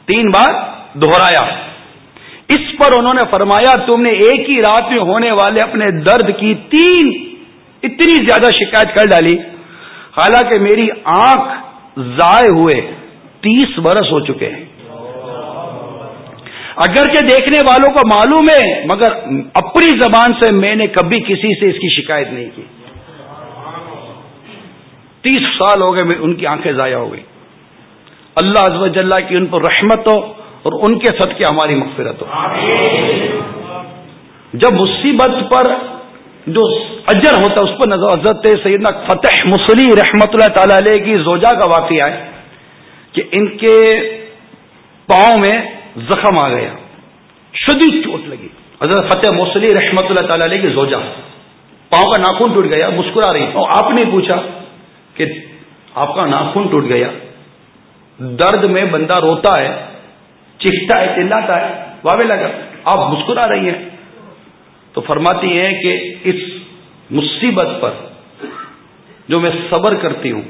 تین بار دوہرایا اس پر انہوں نے فرمایا، تم نے ایک ہی رات میں ہونے والے اپنے درد کی تین اتنی زیادہ شکایت کر ڈالی۔ حالانکہ میری آنکھ ضائع ہوئے، تیس برس ہو چکے ہیں۔ اگرچہ دیکھنے والوں کو معلوم ہے، مگر اپنی زبان سے میں نے کبھی کسی سے اس کی شکایت نہیں کی۔ تیس سال ہو گئے ان کی آنکھیں ضائع ہو گئی اللہ عزو جل کی ان پر رحمت ہو۔ اور ان کے سد کے ہماری مغفرت ہو۔ جب مصیبت پر جو اجر ہوتا ہے، اس پر نظر، حضرت سیدنا فتح مسلی رحمت اللہ تعالی علیہ کی زوجہ کا واقعہ ہے کہ ان کے پاؤں میں زخم آ گیا، شدید چوٹ لگی۔ حضرت فتح موسلی رحمت اللہ تعالی علیہ کی زوجہ، پاؤں کا ناخن ٹوٹ گیا، مسکرا رہی اور آپ نے پوچھا کہ آپ کا ناخن ٹوٹ گیا، درد میں بندہ روتا ہے چکھتا ہے، چلاتا ہے، واوے لگا۔ آپ مسکرا رہی ہیں۔ تو فرماتی ہیں کہ اس مصیبت پر جو میں صبر کرتی ہوں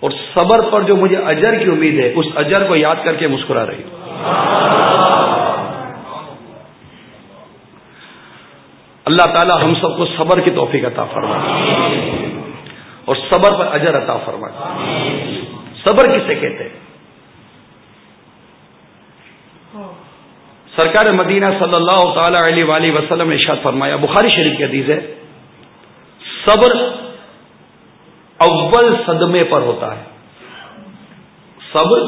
اور صبر پر جو مجھے اجر کی امید ہے، اس اجر کو یاد کر کے مسکرا رہی ہوں۔ اللہ تعالی ہم سب کو صبر کی توفیق عطا فرما اور صبر پر اجر عطا فرما صبر کسے کہتے ہیں؟ سرکار مدینہ صلی اللہ تعالی علیہ وسلم نے ارشاد فرمایا، بخاری شریف کی حدیث ہے، صبر اول صدمے پر ہوتا ہے۔ صبر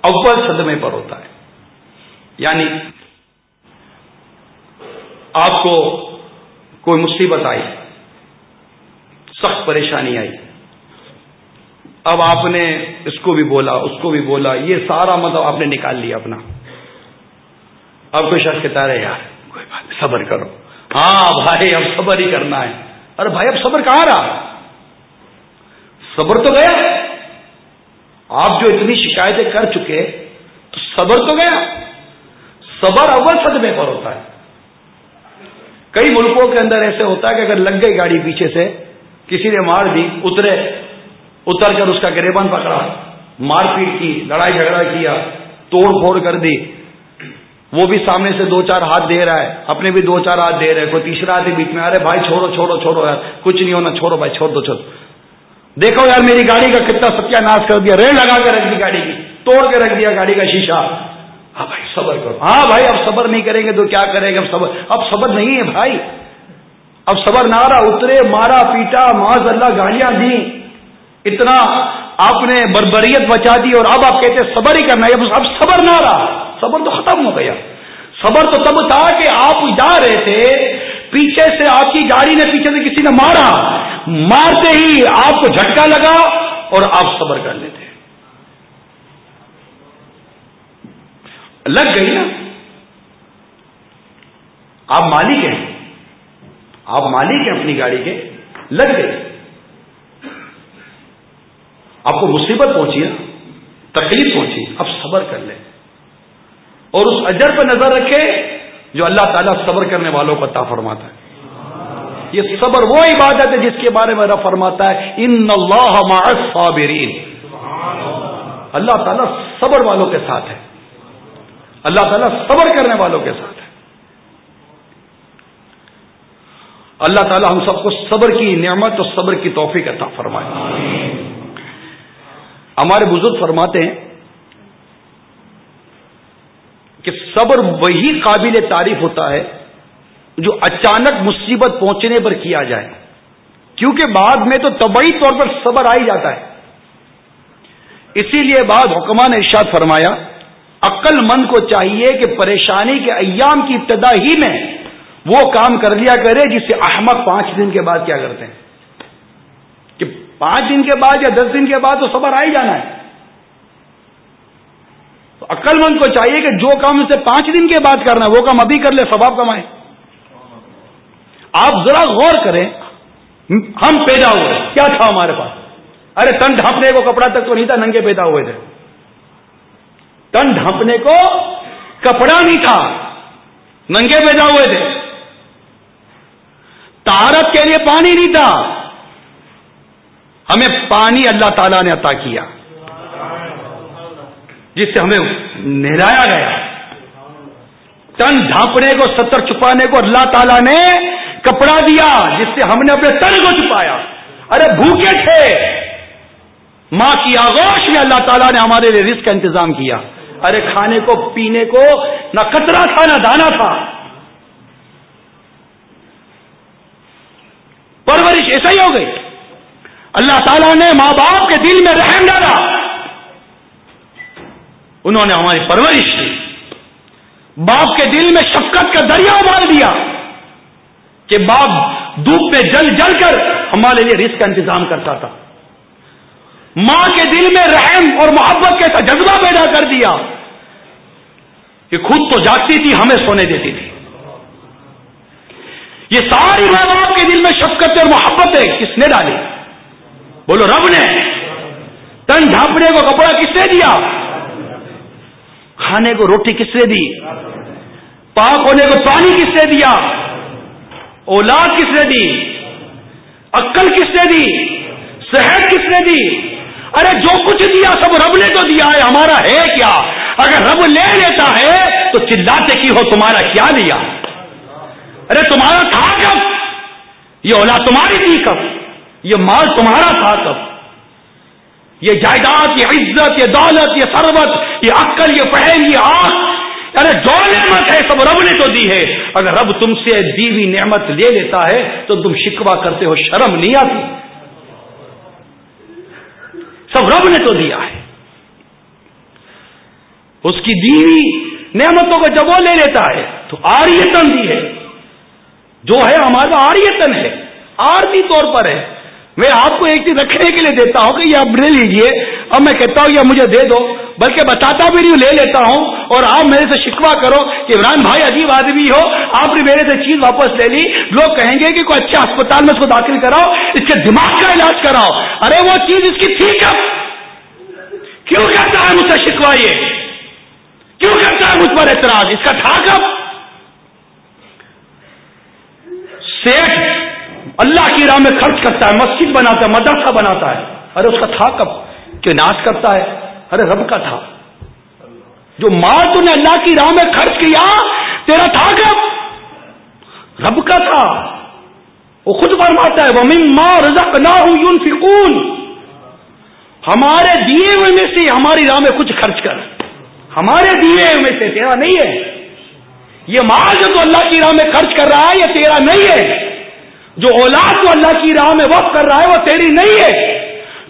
اول صدمے پر ہوتا ہے۔ یعنی آپ کو کوئی مصیبت آئی، سخت پریشانی آئی، اب آپ نے اس کو بھی بولا، اس کو بھی بولا، یہ سارا مطلب آپ نے نکال لیا اپنا۔ اب کوئی شخص کہتا رہے یار، کوئی بات صبر کرو. ہاں بھائی، اب صبر ہی کرنا ہے. ارے بھائی، اب صبر کہاں رہا؟ صبر تو گیا آپ جو اتنی شکایتیں کر چکے تو صبر تو گیا. صبر اول صدمے پر ہوتا ہے. کئی ملکوں کے اندر ایسے ہوتا ہے کہ اگر لگ گئی گاڑی پیچھے سے، کسی نے مار دی، اترے، اتر کر اس کا گریبان پکڑا، مار پیٹ کی، لڑائی جھگڑا کیا، توڑ پھوڑ کر دی وہ بھی سامنے سے دو چار ہاتھ دے رہا ہے، اپنے بھی دو چار ہاتھ دے رہے کوئی تیسرا ہاتھ بیچ میں، ارے بھائی چھوڑو چھوڑو چھوڑو یار، کچھ نہیں ہونا، چھوڑو بھائی، چھوڑ دو چھوڑو دیکھو یار، میری گاڑی کا کتنا ستیہ ناش کر دیا ریل لگا کے رکھ دی گاڑی کی، توڑ کے رکھ دیا گاڑی کا شیشہ۔ ہاں بھائی، صبر کرو۔ ہاں بھائی، اب صبر نہیں کریں گے تو کیا کریں گے؟ اب صبر اب صبر نہیں ہے بھائی۔ اب صبر نارا اترے، مارا، پیٹا معاذ اللہ گالیاں دی اتنا آپ نے بربریت بچا دی اور اب آپ کہتے صبر ہی کرنا ہے۔ اب صبر نہ رہا صبر تو ختم ہو گیا۔ صبر تو تب تھا کہ آپ جا رہے تھے، پیچھے سے آپ کی گاڑی نے پیچھے سے کسی نے مارا۔ مارتے ہی آپ کو جھٹکا لگا اور آپ صبر کر لیتے۔ لگ گئی نا؟ آپ مالک ہیں۔ آپ مالک ہیں اپنی گاڑی کے۔ لگ گئی۔ آپ کو مصیبت پہنچی نا، تکلیف پہنچی، اب صبر کر لیں۔ اور اس اجر پہ نظر رکھے جو اللہ تعالیٰ صبر کرنے والوں کو عطا فرماتا ہے۔ یہ صبر وہ عبادت ہے جس کے بارے میں رب فرماتا ہے، ان اللہ صابرین اللہ تعالیٰ صبر والوں کے ساتھ ہے۔ اللہ تعالیٰ صبر کرنے والوں کے ساتھ ہے۔ اللہ تعالیٰ ہم سب کو صبر کی نعمت اور صبر کی توفیق عطا فرمائے۔ ہمارے بزرگ فرماتے ہیں کہ صبر وہی قابل تعریف ہوتا ہے جو اچانک مصیبت پہنچنے پر کیا جائے۔ کیونکہ بعد میں تو طبعی طور پر صبر آ ہی جاتا ہے۔ اسی لیے بعد حکمان نے ارشاد فرمایا، عقل مند کو چاہیے کہ پریشانی کے ایام کی ابتدا ہی میں وہ کام کر لیا کرے جس سے احمد پانچ دن کے بعد کیا کرتے ہیں۔ کہ پانچ دن کے بعد یا دس دن کے بعد تو صبر آ ہی جانا ہے۔ تو عقل مند کو چاہیے کہ جو کام اسے پانچ دن کے بعد کرنا ہے، وہ کام ابھی کر لے، ثواب کمائے۔ آپ ذرا غور کریں، ہم پیدا ہوئے کیا تھا ہمارے پاس؟ ارے، تن ڈھانپنے کو کپڑا تک تو نہیں تھا، ننگے پیدا ہوئے تھے۔ تن ڈھانپنے کو کپڑا نہیں تھا، ننگے پیدا ہوئے تھے۔ تارت کے لیے پانی نہیں تھا۔ ہمیں پانی اللہ تعالی نے عطا کیا۔ جس سے ہمیں نہلایا گیا۔ تن ڈھانپنے کو، ستر چھپانے کو اللہ تعالیٰ نے کپڑا دیا، جس سے ہم نے اپنے تن کو چھپایا۔ ارے بھوکے تھے۔ ماں کی آغوش میں اللہ تعالیٰ نے ہمارے لیے رزق کا انتظام کیا۔ ارے کھانے کو، پینے کو نہ کچرا تھا، نہ دانا تھا۔ پرورش ایسا ہی ہو گئی۔ اللہ تعالیٰ نے ماں باپ کے دل میں رحم ڈالا۔ انہوں نے ہماری پرورش کی۔ باپ کے دل میں شفقت کا دریا ابال دیا کہ باپ دھوپ میں جل جل کر ہمارے لیے رزق کا انتظام کرتا تھا۔ ماں کے دل میں رحم اور محبت کا جذبہ پیدا کر دیا کہ خود تو جاگتی تھی، ہمیں سونے دیتی تھی۔ یہ ساری ماں باپ کے دل میں شفقت اور محبت ہے، کس نے ڈالی؟ بولو، رب نے۔ تن جھانپنے کو کپڑا کس نے دیا؟ کھانے کو روٹی کس نے دی؟ پاک ہونے کو پانی کس نے دیا؟ اولاد کس نے دی؟ عقل کس نے دی؟ صحت کس نے دی؟ ارے جو کچھ دیا سب رب نے تو دیا ہے، ہمارا ہے کیا؟ اگر رب لے لیتا ہے تو چلاتے کی ہو تمہارا کیا لیا ارے تمہارا تھا کب؟ یہ اولاد تمہاری تھی کب؟ یہ مال تمہارا تھا کب؟ یہ جائیداد، یہ عزت، یہ دولت، یہ سربت یہ عقل، یہ فہم، یہ آنکھ ارے جو نعمت ہے، سب رب نے تو دی ہے۔ اگر رب تم سے دیوی نعمت لے لیتا ہے، تو تم شکوا کرتے ہو، شرم نہیں آتی۔ سب رب نے تو دیا ہے۔ اس کی دیوی نعمتوں کو جب وہ لے لیتا ہے، تو آریتن دی ہے۔ جو ہے ہمارا آریتن ہے، آرتی طور پر ہے۔ میں آپ کو ایک چیز رکھنے کے لیے دیتا ہوں کہ یہ آپ لے لیجیے۔ اب میں کہتا ہوں یہ مجھے دے دو، بلکہ بتاتا بھی نہیں لے لیتا ہوں۔ اور آپ میرے سے شکوا کرو کہ عمران بھائی عجیب آدمی ہو، آپ نے میرے سے چیز واپس لے لی۔ لوگ کہیں گے کہ کوئی اچھے اسپتال میں اس کو داخل کراؤ، اس کے دماغ کا علاج کراؤ۔ ارے وہ چیز اس کی تھی کب؟ کیوں کہتا ہے مجھ سے شکوائیے کیوں کرتا ہے مجھ پر اعتراض؟ اس کا تھا کب؟ سیٹ اللہ کی راہ میں خرچ کرتا ہے، مسجد بناتا ہے، مدرسہ بناتا ہے۔ ارے اس کا تھا کب؟ کہ ناش کرتا ہے۔ ارے رب کا تھا۔ جو ماں تو نے اللہ کی راہ میں خرچ کیا، تیرا تھا کب؟ رب کا تھا۔ وہ خود فرماتا ہے وہ ماں رزق نہ ہوں یون فکون ہمارے دیے ہوئے میں سے ہماری راہ میں کچھ خرچ کر۔ ہمارے دیے ہوئے میں سے تیرا نہیں ہے۔ یہ مال جو تو اللہ کی راہ میں خرچ کر رہا ہے، یہ تیرا نہیں ہے۔ جو اولاد کو اللہ کی راہ میں وقت کر رہا ہے وہ تیری نہیں ہے۔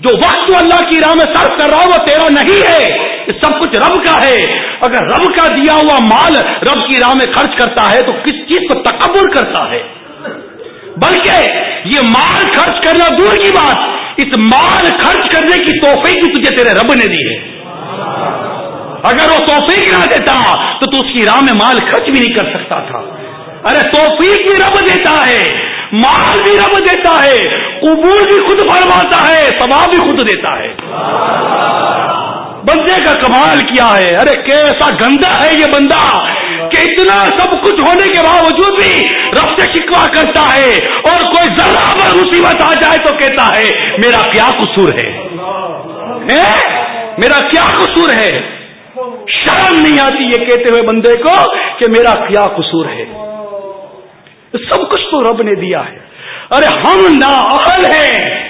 جو وقت کو اللہ کی راہ میں صرف کر رہا ہے وہ تیرا نہیں ہے۔ یہ سب کچھ رب کا ہے۔ اگر رب کا دیا ہوا مال رب کی راہ میں خرچ کرتا ہے تو کس چیز کو تکبر کرتا ہے؟ بلکہ یہ مال خرچ کرنا دور کی بات۔ اس مال خرچ کرنے کی توفیق بھی تجھے تیرے رب نے دی ہے۔ اگر وہ توفیق نہ دیتا تو تو اس کی راہ میں مال خرچ بھی نہیں کر سکتا تھا۔ ارے توفیق بھی رب دیتا ہے، مال بھی رب دیتا ہے، قبول بھی خود فرماتا ہے، ثواب بھی خود دیتا ہے۔ بندے کا کمال کیا ہے؟ ارے کیسا گندا ہے یہ بندہ۔ کہ اتنا سب کچھ ہونے کے باوجود بھی رب سے شکوا کرتا ہے اور کوئی ذرا پر مصیبت آ جائے تو کہتا ہے، میرا کیا قصور ہے؟ میرا کیا قصور ہے؟ شرم نہیں آتی یہ کہتے ہوئے بندے کو کہ میرا کیا قصور ہے؟ سب کچھ تو رب نے دیا ہے۔ ارے ہم نا اہل ہیں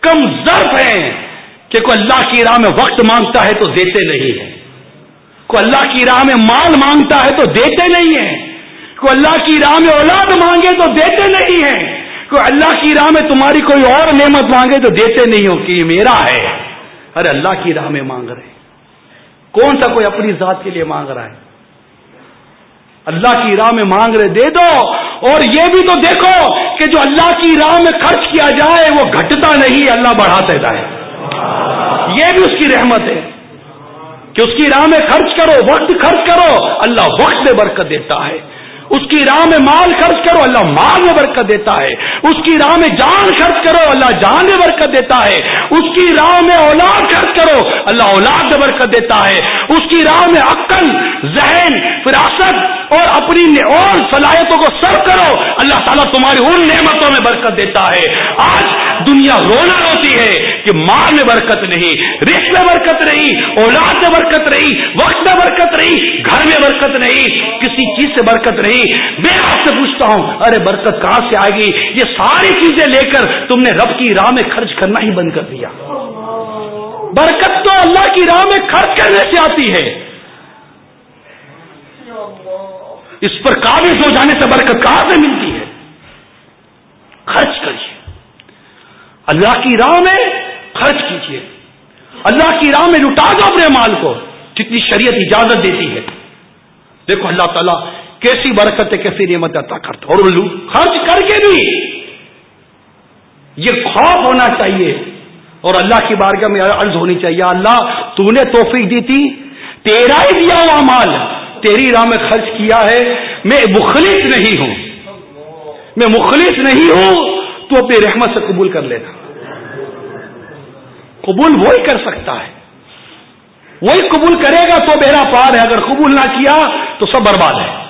کم ضرف ہیں کہ کوئی اللہ کی راہ میں وقت مانگتا ہے تو دیتے نہیں ہیں۔ کوئی اللہ کی راہ میں مال مانگتا ہے تو دیتے نہیں ہیں۔ کوئی اللہ کی راہ میں اولاد مانگے تو دیتے نہیں ہیں۔ کہ اللہ کی راہ میں تمہاری کوئی اور نعمت مانگے تو دیتے نہیں ہو کہ یہ میرا ہے۔ ارے اللہ کی راہ میں مانگ رہے ہیں۔ کون سا کوئی اپنی ذات کے لیے مانگ رہا ہے؟ اللہ کی راہ میں مانگ رہے، دے دو۔ اور یہ بھی تو دیکھو کہ جو اللہ کی راہ میں خرچ کیا جائے، وہ گھٹتا نہیں، اللہ بڑھاتا جائے یہ بھی اس کی رحمت ہے کہ اس کی راہ میں خرچ کرو، وقت خرچ کرو، اللہ وقت میں برکت دیتا ہے۔ اس کی راہ میں مال خرچ کرو، اللہ مال میں برکت دیتا ہے۔ اس کی راہ میں جان خرچ کرو، اللہ جان میں برکت دیتا ہے۔ اس کی راہ میں اولاد خرچ کرو، اللہ اولاد میں برکت دیتا ہے۔ اس کی راہ میں عقل، ذہن، فراست اور اپنی اور صلاحیتوں کو سر کرو، اللہ تعالیٰ تمہاری ان نعمتوں میں برکت دیتا ہے۔ آج دنیا رونا روتی ہے کہ مال میں برکت نہیں رشت میں برکت نہیں، اولاد میں برکت رہی وقت میں برکت رہی گھر میں برکت نہیں، کسی چیز سے برکت رہی میں آپ سے پوچھتا ہوں، ارے برکت کہاں سے آئے گی؟ یہ ساری چیزیں لے کر تم نے رب کی راہ میں خرچ کرنا ہی بند کر دیا۔ برکت تو اللہ کی راہ میں خرچ کرنے سے آتی ہے۔ اس پر قابض ہو جانے سے برکت کہاں سے ملتی ہے؟ خرچ کریے۔ اللہ کی راہ میں خرچ کیجیے۔ اللہ کی راہ میں لٹا دو اپنے مال کو۔ جتنی شریعت اجازت دیتی ہے۔ دیکھو اللہ تعالیٰ کیسی برکت ہے کیسی نعمت عطا کرتا اور خرچ کر کے بھی۔ یہ خوف ہونا چاہیے۔ اور اللہ کی بارگاہ میں عرض ہونی چاہیے اللہ، تو نے توفیق دی تھی۔ تیرا ہی دیا ہوا مال۔ تیری راہ میں خرچ کیا ہے۔ میں مخلص نہیں ہوں۔ میں مخلص نہیں ہوں۔ تو اپنی رحمت سے قبول کر لینا۔ قبول وہی کر سکتا ہے۔ وہی قبول کرے گا تو میرا پار ہے۔ اگر قبول نہ کیا تو سب برباد ہے۔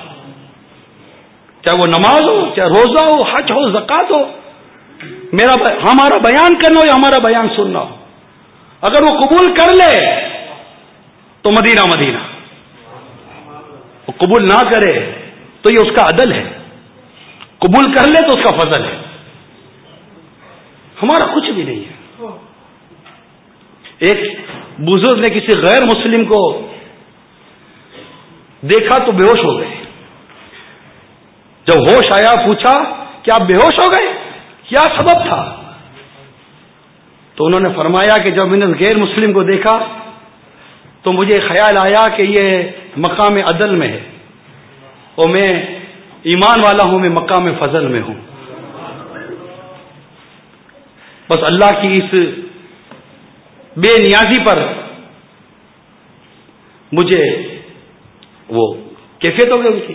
چاہے وہ نماز ہو، چاہے روزہ ہو، حج ہو زکات ہو، میرا ہمارا بیان کرنا ہو یا ہمارا بیان سننا ہو۔ اگر وہ قبول کر لے، تو مدینہ مدینہ۔ وہ قبول نہ کرے، تو یہ اس کا عدل ہے۔ قبول کر لے، تو اس کا فضل ہے۔ ہمارا کچھ بھی نہیں ہے۔ ایک بزرگ نے کسی غیر مسلم کو دیکھا تو بے ہوش ہو گئے۔ جب ہوش آیا، پوچھا کہ آپ بے ہوش ہو گئے؟ کیا سبب تھا؟ تو انہوں نے فرمایا کہ جب میں نے غیر مسلم کو دیکھا، تو مجھے خیال آیا کہ یہ مقام عدل میں ہے۔ اور میں ایمان والا ہوں، میں مقام فضل میں ہوں۔ بس اللہ کی اس بے نیازی پر مجھے وہ کیفیت ہو گئی ان کی۔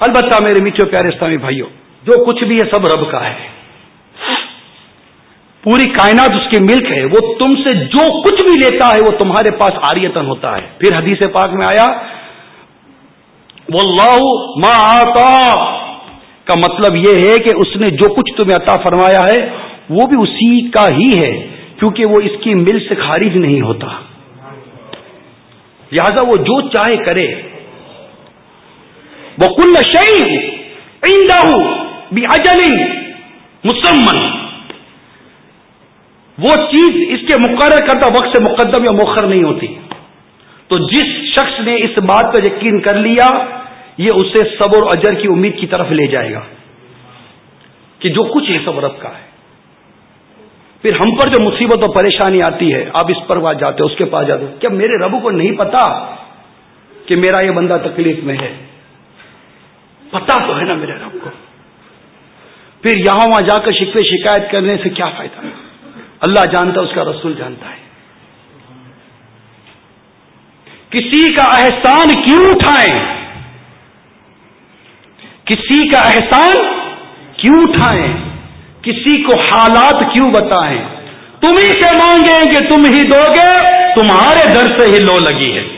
البتہ میرے میٹھے پیارے اسلامی بھائیوں جو کچھ بھی ہے سب رب کا ہے، پوری کائنات اس کی ملک ہے، وہ تم سے جو کچھ بھی لیتا ہے، وہ تمہارے پاس آریتن ہوتا ہے۔ پھر حدیث پاک میں آیا وہ اللہ ماں آتا کا مطلب یہ ہے کہ اس نے جو کچھ تمہیں عطا فرمایا ہے، وہ بھی اسی کا ہی ہے، کیونکہ وہ اس کی مل سے خارج نہیں ہوتا۔ لہذا وہ جو چاہے کرے۔ وہ کل شعیب بھی اجل مسمن۔ وہ چیز اس کے مقرر کرتا وقت سے مقدم یا مؤخر نہیں ہوتی۔ تو جس شخص نے اس بات پر یقین کر لیا، یہ اسے صبر اجر کی امید کی طرف لے جائے گا۔ کہ جو کچھ ہے سب رب کا ہے۔ پھر ہم پر جو مصیبت اور پریشانی آتی ہے، آپ اس پر بات جاتے، اس کے پاس جاتے۔ کیا میرے رب کو نہیں پتا کہ میرا یہ بندہ تکلیف میں ہے؟ پتا تو ہے نا میرے رب کو۔ پھر یہاں وہاں جا کر شکوے شکایت کرنے سے کیا فائدہ؟ اللہ جانتا اس کا رسول جانتا ہے۔ کسی کا احسان کیوں اٹھائیں؟ کسی کا احسان کیوں اٹھائیں؟ کسی کو حالات کیوں بتائیں؟ تم ہی سے مانگیں کہ تم ہی دو گے، تمہارے در سے ہی لو لگی ہے۔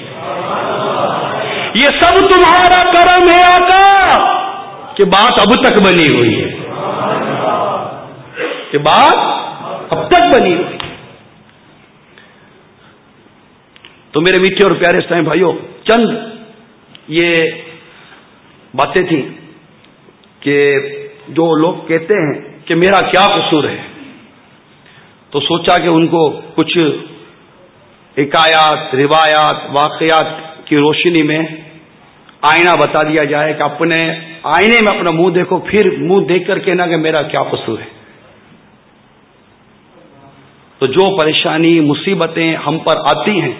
یہ سب تمہارا کرم ہے آقا، کہ بات اب تک بنی ہوئی ہے۔ کہ بات اب تک بنی ہوئی تو میرے میٹھے اور پیارے اسلام بھائیوں، چند یہ باتیں تھیں کہ جو لوگ کہتے ہیں کہ میرا کیا قصور ہے۔ تو سوچا کہ ان کو کچھ حکایات، روایات، واقعات کی روشنی میں آئینہ بتا دیا جائے کہ اپنے آئینے میں اپنا منہ دیکھو، پھر منہ دیکھ کر کہنا کہ میرا کیا قصور ہے۔ تو جو پریشانی، مصیبتیں ہم پر آتی ہیں،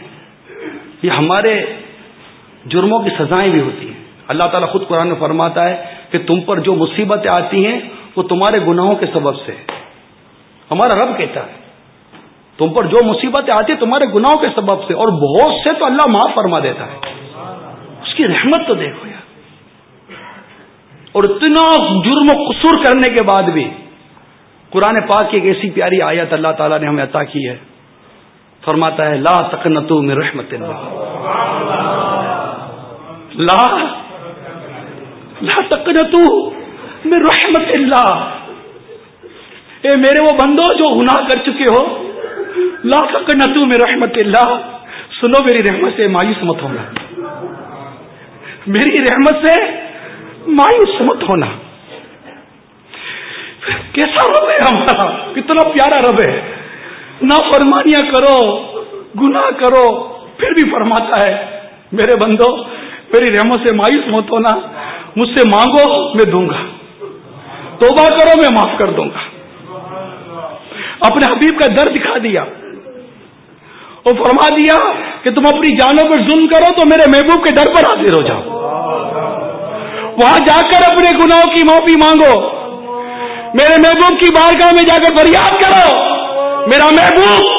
یہ ہمارے جرموں کی سزائیں بھی ہوتی ہیں۔ اللہ تعالیٰ خود قرآن میں فرماتا ہے کہ تم پر جو مصیبتیں آتی ہیں، وہ تمہارے گناہوں کے سبب سے ہمارا رب کہتا ہے، تم پر جو مصیبتیں آتی ہیں، تمہارے گناہوں کے سبب سے اور بہت سے تو اللہ معاف فرما دیتا ہے۔ کی رحمت تو دیکھو یار۔ اور اتنا جرم و قصور کرنے کے بعد بھی قرآن پاک کی ایک ایسی پیاری آیت اللہ تعالیٰ نے ہمیں عطا کی ہے۔ فرماتا ہے، لا تقنتو من رحمت اللہ۔ لا لا تقنتو من رحمت اللہ۔ اے میرے وہ بندو جو گناہ کر چکے ہو، لا تقنتو من رحمت اللہ۔ سنو میری رحمت سے مایوس مت ہونا۔ میری رحمت سے مایوس مت ہونا۔ کیسا رب ہے ہمارا؟ کتنا پیارا رب ہے۔ نہ فرمانیاں کرو، گناہ کرو، پھر بھی فرماتا ہے، میرے بندو، میری رحمت سے مایوس مت ہونا، مجھ سے مانگو، میں دوں گا۔ توبہ کرو، میں معاف کر دوں گا۔ اپنے حبیب کا در دکھا دیا۔ اور فرما دیا کہ تم اپنی جانوں پر ظلم کرو تو میرے محبوب کے در پر حاضر ہو جاؤ۔ وہاں جا کر اپنے گناہوں کی معافی مانگو۔ میرے محبوب کی بارگاہ میں جا کر فریاد کرو۔ میرا محبوب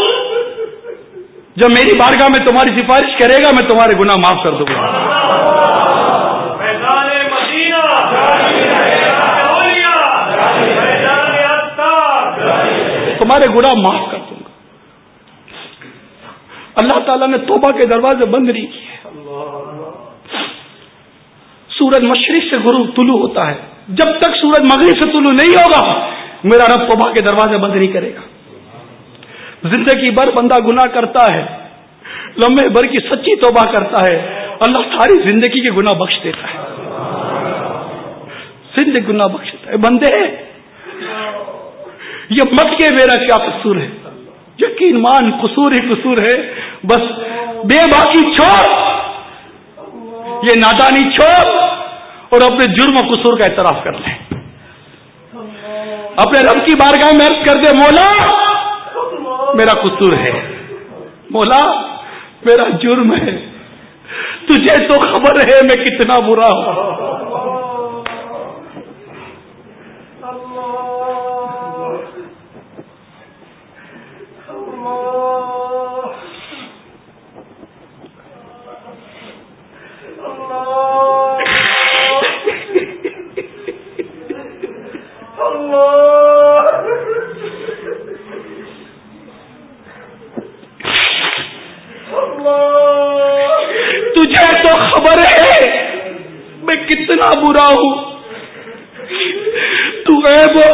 جب میری بارگاہ میں تمہاری سفارش کرے گا میں تمہارے گناہ معاف کر دوں گا۔ تمہارے گناہ معاف کر دوں گا۔ اللہ تعالیٰ نے توبہ کے دروازے بند نہیں کیے۔ سورج مشرق سے گرو طلوع ہوتا ہے۔ جب تک سورج مغرب سے طلوع نہیں ہوگا، میرا رب توبہ کے دروازے بند نہیں کرے گا۔ زندگی بھر بندہ گناہ کرتا ہے لمبے بھر کی سچی توبہ کرتا ہے۔ اللہ ساری زندگی کے گناہ بخش دیتا ہے۔ زندگی گناہ بخش دیتا ہے۔ بندے، یہ مت کے میرا کیا قصور ہے۔ یقین مان، قصور ہی قصور ہے۔ بس بے باقی چھوڑ۔ یہ نادانی چھوڑ۔ اور اپنے جرم و قصور کا اعتراف کر لیں۔ اپنے رب کی بارگاہ میں عرض کر دے مولا، میرا قصور ہے۔ مولا، میرا جرم ہے۔ تجھے تو خبر ہے میں کتنا برا ہوں۔ کتنا برا ہوں تو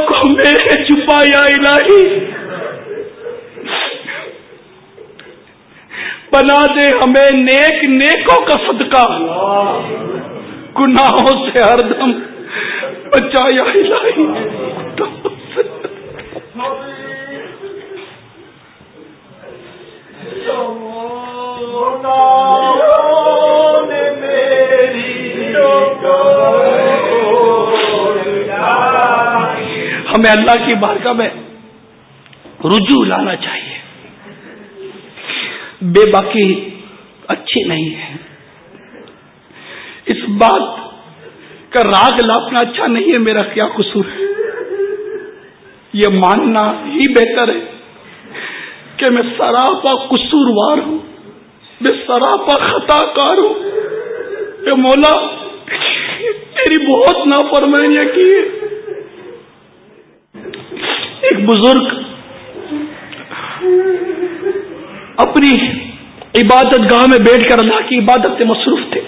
کو میرے چھپایا الہی۔ بنا دے ہمیں نیک نیکوں کا صدقہ۔ گناہوں سے ہر دم بچایا الہی۔ ہمیں اللہ کی بارگاہ میں رجوع لانا چاہیے۔ بے باقی اچھی نہیں ہے۔ اس بات کا راگ لاپنا اچھا نہیں ہے، میرا کیا قصور ہے؟ یہ ماننا ہی بہتر ہے کہ میں سراپا قصوروار ہوں، میں سراپا خطا کار ہوں۔ کہ مولا، تیری بہت نافرمانیاں کی ہے بزرگ اپنی عبادت گاہ میں بیٹھ کر اللہ کی عبادت سے مصروف تھے۔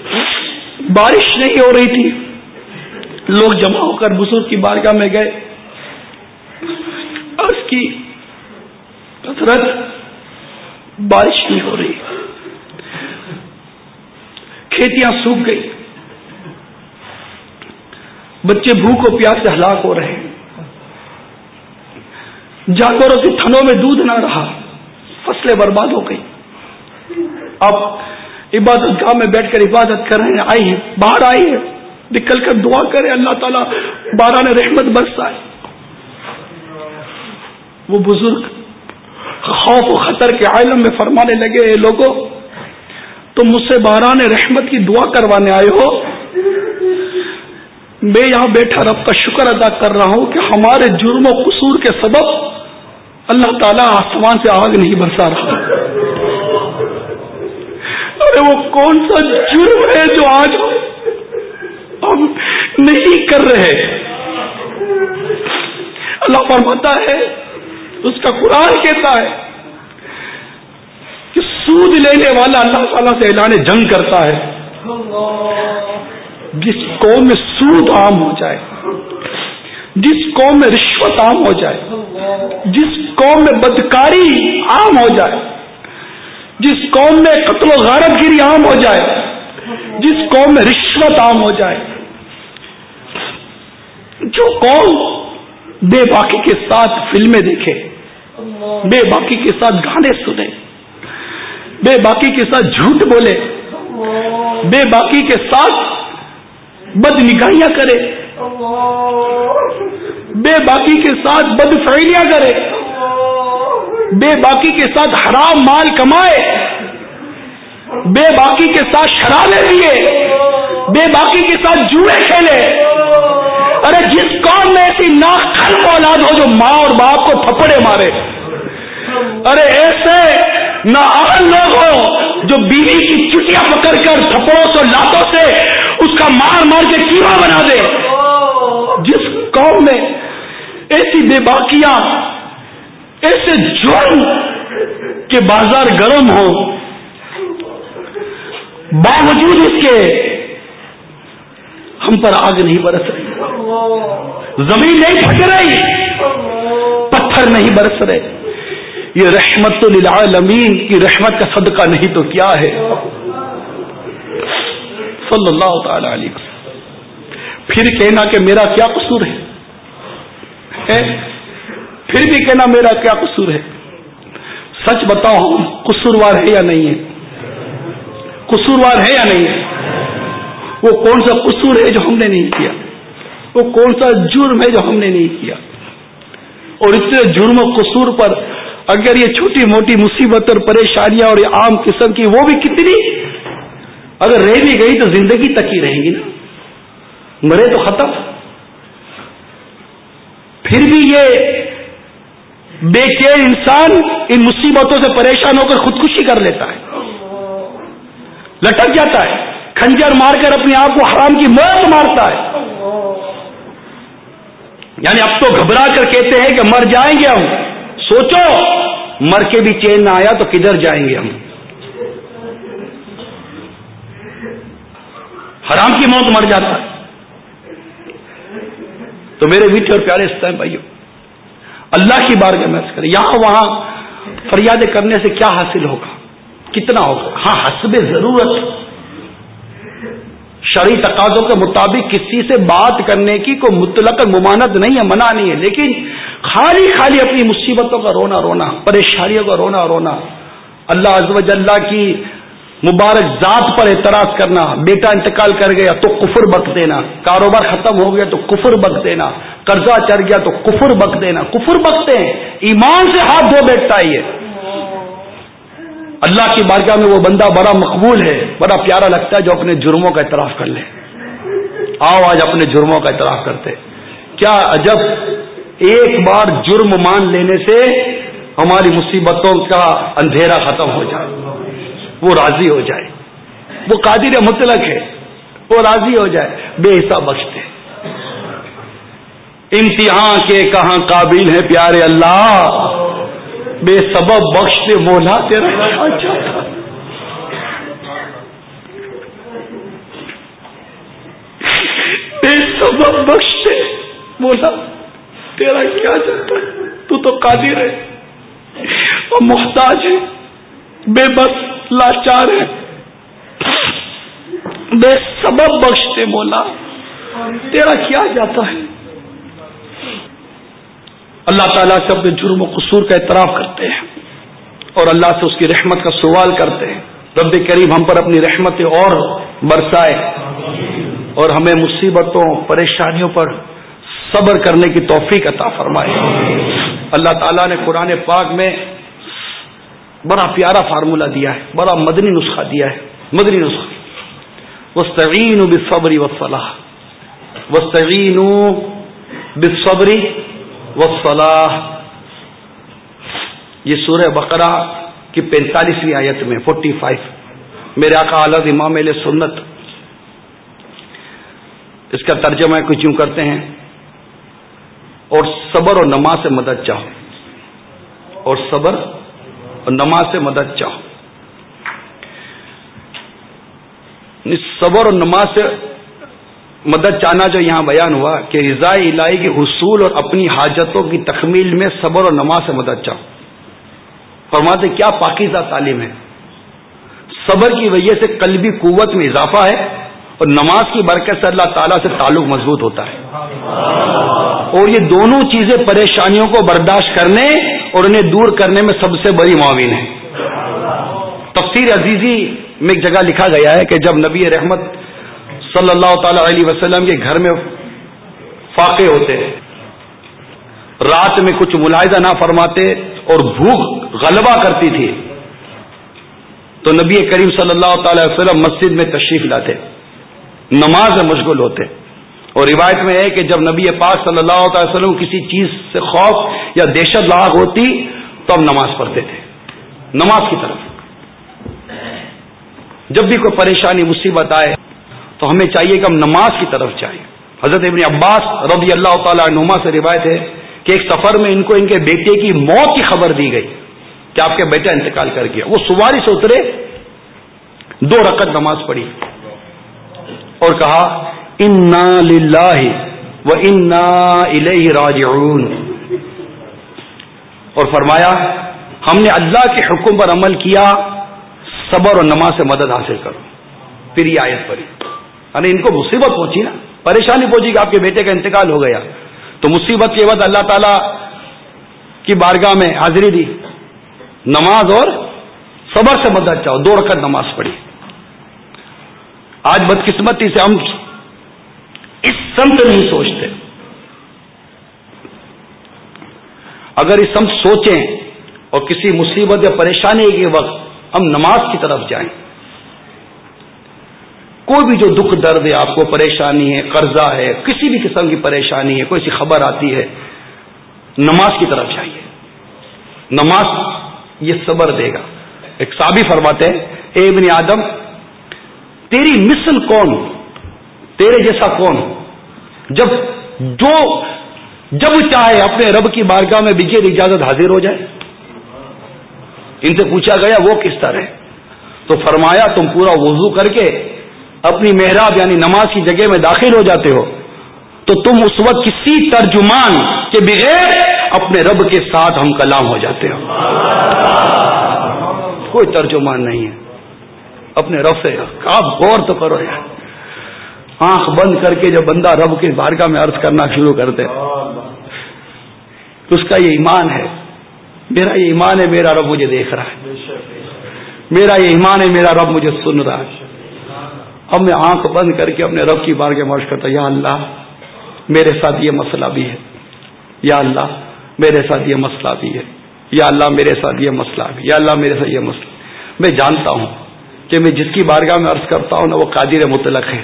بارش نہیں ہو رہی تھی۔ لوگ جمع ہو کر بزرگ کی بارگاہ میں گئے۔ اس کی، حضرت، بارش نہیں ہو رہی۔ کھیتیاں سوکھ گئی بچے بھوک و پیاس سے ہلاک ہو رہے ہیں۔ جانوروں کے تھنوں میں دودھ نہ رہا۔ فصلیں برباد ہو گئی اب عبادت گاہ میں بیٹھ کر عبادت کر رہے ہیں، آئی ہیں، باہر آئی ہے نکل کر دعا کرے اللہ تعالیٰ بارہ رحمت برسائے۔ وہ بزرگ خوف و خطر کے عالم میں فرمانے لگے لوگوں تم مجھ سے باران رحمت کی دعا کروانے آئے ہو۔ میں یہاں بیٹھا رب کا شکر ادا کر رہا ہوں کہ ہمارے جرم و قصور کے سبب اللہ تعالیٰ آسمان سے آگ نہیں برسا رہا۔ ارے وہ کون سا جرم ہے جو آج ہم نہیں کر رہے؟ اللہ فرماتا ہے، اس کا قرآن کہتا ہے کہ سود لینے والا اللہ تعالیٰ سے اعلان جنگ کرتا ہے۔ جس قوم میں سود عام ہو جائے، جس قوم میں رشوت عام ہو جائے، جس قوم میں بدکاری عام ہو جائے، جس قوم میں قتل و غارت گیری عام ہو جائے، جس قوم میں رشوت عام ہو جائے۔ جو قوم بے باقی کے ساتھ فلمیں دیکھے، بے باقی کے ساتھ گانے سنے، بے باقی کے ساتھ جھوٹ بولے، بے باقی کے ساتھ بد نگاہیاں کرے بے باقی کے ساتھ بد فعلیاں کرے بے باقی کے ساتھ حرام مال کمائے۔ بے باقی کے ساتھ شرابے لیے۔ بے باقی کے ساتھ جوئے کھیلے۔ ارے جس قوم میں ایسی ناخل اولاد ہو جو ماں اور باپ کو تھپڑے مارے۔ ارے ایسے نہ لوگ ہو جو بیوی کی چٹیاں پکڑ کر تھپڑوں سے لاتوں سے اس کا مار مار کے کیما بنا دے۔ جس قوم میں ایسی بے باقیاں ایسے جرم کے بازار گرم ہو باوجود اس کے ہم پر آگ نہیں برس رہی۔ زمین نہیں پھٹ رہی، پتھر نہیں برس رہے۔ یہ رحمت للعالمین کی رحمت کا صدقہ نہیں تو کیا ہے؟ صلی اللہ تعالی علیہ وسلم۔ پھر کہنا کہ میرا کیا قصور ہے؟ پھر بھی کہنا میرا کیا قصور ہے؟ سچ بتاؤ ہم، قصوروار ہے یا نہیں ہے؟ قصوروار ہے یا نہیں ہے؟ وہ کون سا قصور ہے جو ہم نے نہیں کیا؟ وہ کون سا جرم ہے جو ہم نے نہیں کیا؟ اور اس جرم و قصور پر اگر یہ چھوٹی موٹی مصیبت اور پریشانیاں اور یہ عام قسم کی، وہ بھی کتنی اگر رہ بھی گئی تو زندگی تک ہی رہیں گی نا۔ مرے تو ختم۔ پھر بھی یہ بے چین انسان ان مصیبتوں سے پریشان ہو کر خودکشی کر لیتا ہے۔ لٹک جاتا ہے۔ کھنجر مار کر اپنے آپ کو حرام کی موت مارتا ہے۔ یعنی اب تو گھبرا کر کہتے ہیں کہ مر جائیں گے ہم۔ سوچو، مر کے بھی چین نہ آیا تو کدھر جائیں گے ہم؟ حرام کی موت مر جاتا ہے۔ تو میرے میٹھے اور پیارے اس ٹائم بھائیو، اللہ کی بار کا محسوس کرے یہاں وہاں فریادیں کرنے سے کیا حاصل ہوگا؟ کتنا ہوگا؟ ہاں حسب ضرورت۔ شرعی تقاضوں کے مطابق کسی سے بات کرنے کی کوئی مطلق ممانت نہیں ہے، منع نہیں ہے، لیکن خالی خالی اپنی مصیبتوں کا رونا رونا، پریشانیوں کا رونا رونا، اللہ عز و اللہ کی مبارک ذات پر اعتراض کرنا، بیٹا انتقال کر گیا تو کفر بک دینا، کاروبار ختم ہو گیا تو کفر بک دینا، قرضہ چڑھ گیا تو کفر بک دینا، کفر بکتے ہیں، ایمان سے ہاتھ دھو بیٹھتا ہے یہ۔ اللہ کی بارگاہ میں وہ بندہ بڑا مقبول ہے، بڑا پیارا لگتا ہے جو اپنے جرموں کا اعتراف کر لے۔ آؤ آج اپنے جرموں کا اعتراف کرتے۔ کیا عجب ایک بار جرم مان لینے سے ہماری مصیبتوں کا اندھیرا ختم ہو جائے۔ وہ راضی ہو جائے۔ وہ قادر مطلق ہے، وہ راضی ہو جائے۔ بے حساب بخشتے۔ امتحان کے کہاں قابل ہے پیارے اللہ؟ بے سبب بخش اچھا۔ سے مولا تیرا۔ کیا چاہتا بے سبب بخش سے مولا، تیرا کیا چاہتا تو تو قادر ہے۔ اور محتاج ہے۔ بے بس لاچار ہے بے سبب بخشتے مولا۔ تیرا کیا جاتا ہے؟ اللہ تعالیٰ سے اپنے جرم و قصور کا اعتراف کرتے ہیں اور اللہ سے اس کی رحمت کا سوال کرتے ہیں۔ رب کریم ہم پر اپنی رحمت اور برسائے اور ہمیں مصیبتوں، پریشانیوں پر صبر کرنے کی توفیق عطا فرمائے۔ اللہ تعالیٰ نے قرآن پاک میں بڑا پیارا فارمولہ دیا ہے، بڑا مدنی نسخہ دیا ہے، مدنی نسخہ۔ وسطین بصبری وصلاح وسطین بصبری وصلاح یہ سورہ بقرہ کی پینتالیسویں آیت میں فورٹی فائیو میرے آقا الگ امام علیہ سنت۔ اس کا ترجمہ کچھ یوں کرتے ہیں، اور صبر اور نماز سے مدد چاہو اور صبر اور نماز سے مدد چاہو۔ یعنی صبر اور نماز سے مدد چاہنا جو یہاں بیان ہوا کہ رضاء الہی کے حصول اور اپنی حاجتوں کی تکمیل میں صبر اور نماز سے مدد چاہو۔ فرماتے کیا پاکیزہ تعلیم ہے؟ صبر کی وجہ سے قلبی قوت میں اضافہ ہے اور نماز کی برکت سے اللہ تعالیٰ سے تعلق مضبوط ہوتا ہے۔ اور یہ دونوں چیزیں پریشانیوں کو برداشت کرنے اور انہیں دور کرنے میں سب سے بڑی معاون ہے تفسیر عزیزی میں ایک جگہ لکھا گیا ہے کہ جب نبی رحمت صلی اللہ تعالی علیہ وسلم کے گھر میں فاقے ہوتے، رات میں کچھ ملاحظہ نہ فرماتے اور بھوک غلبہ کرتی تھی، تو نبی کریم صلی اللہ تعالی وسلم مسجد میں تشریف لاتے، نماز میں مشغول ہوتے۔ اور روایت میں ہے کہ جب نبی پاک صلی اللہ تعالی وسلم کسی چیز سے خوف یا دہشت لاحق ہوتی تو ہم نماز پڑھتے تھے، نماز کی طرف۔ جب بھی کوئی پریشانی، مصیبت آئے تو ہمیں چاہیے کہ ہم نماز کی طرف جائیں۔ حضرت ابن عباس رضی اللہ تعالی عنما سے روایت ہے کہ ایک سفر میں ان کو ان کے بیٹے کی موت کی خبر دی گئی کہ آپ کے بیٹا انتقال کر گیا۔ وہ سواری سے اترے، دو رقط نماز پڑھی اور کہا انا و انا راجعون اور فرمایا، ہم نے اللہ کے حکم پر عمل کیا، صبر اور نماز سے مدد حاصل کرو. پھر یہ آیت پڑی یعنی ان کو مصیبت پہنچی نا. پریشانی پہنچی کہ آپ کے بیٹے کا انتقال ہو گیا. تو مصیبت کے بعد اللہ تعالی کی بارگاہ میں حاضری دی. نماز اور صبر سے مدد چاہو. دو رقط نماز پڑھی. آج بدقسمتی سے ہم اس سمت نہیں سوچتے۔ اگر اس سمت سوچیں اور کسی مصیبت یا پریشانی کے وقت ہم نماز کی طرف جائیں۔ کوئی بھی جو دکھ درد ہے، آپ کو پریشانی ہے، قرضہ ہے، کسی بھی قسم کی پریشانی ہے، کوئی سی خبر آتی ہے، نماز کی طرف جائیے۔ نماز یہ صبر دے گا۔ ایک صابی فرماتے ہیں، اے ابن آدم، تیری مثل کون؟ تیرے جیسا کون؟ جب جو جب چاہے اپنے رب کی بارگاہ میں بغیر اجازت حاضر ہو جائے۔ ان سے پوچھا گیا، وہ کس طرح تو فرمایا، تم پورا وضو کر کے اپنی محراب یعنی نماز کی جگہ میں داخل ہو جاتے ہو۔ تو تم اس وقت کسی ترجمان کے بغیر اپنے رب کے ساتھ ہم کلام ہو جاتے ہیں کوئی ترجمان نہیں ہے۔ اپنے رب سے آپ غور تو کرو یار۔ آنکھ بند کر کے جب بندہ رب کے بارگاہ میں عرض کرنا شروع کرتے اس کا یہ ایمان ہے۔ میرا یہ ایمان ہے، میرا رب مجھے دیکھ رہا ہے۔ میرا یہ ایمان ہے، میرا رب مجھے سن رہا ہے۔ اب میں آنکھ بند کر کے اپنے رب کی بار کے مرض کرتا یا اللہ، میرے ساتھ یہ مسئلہ بھی ہے۔ یا اللہ، میرے ساتھ یہ مسئلہ بھی ہے۔ یا اللہ، میرے ساتھ یہ مسئلہ بھی یا اللہ، میرے ساتھ یہ مسئلہ میں جانتا ہوں کہ میں جس کی بارگاہ میں عرض کرتا ہوں نا وہ قادر مطلق ہے۔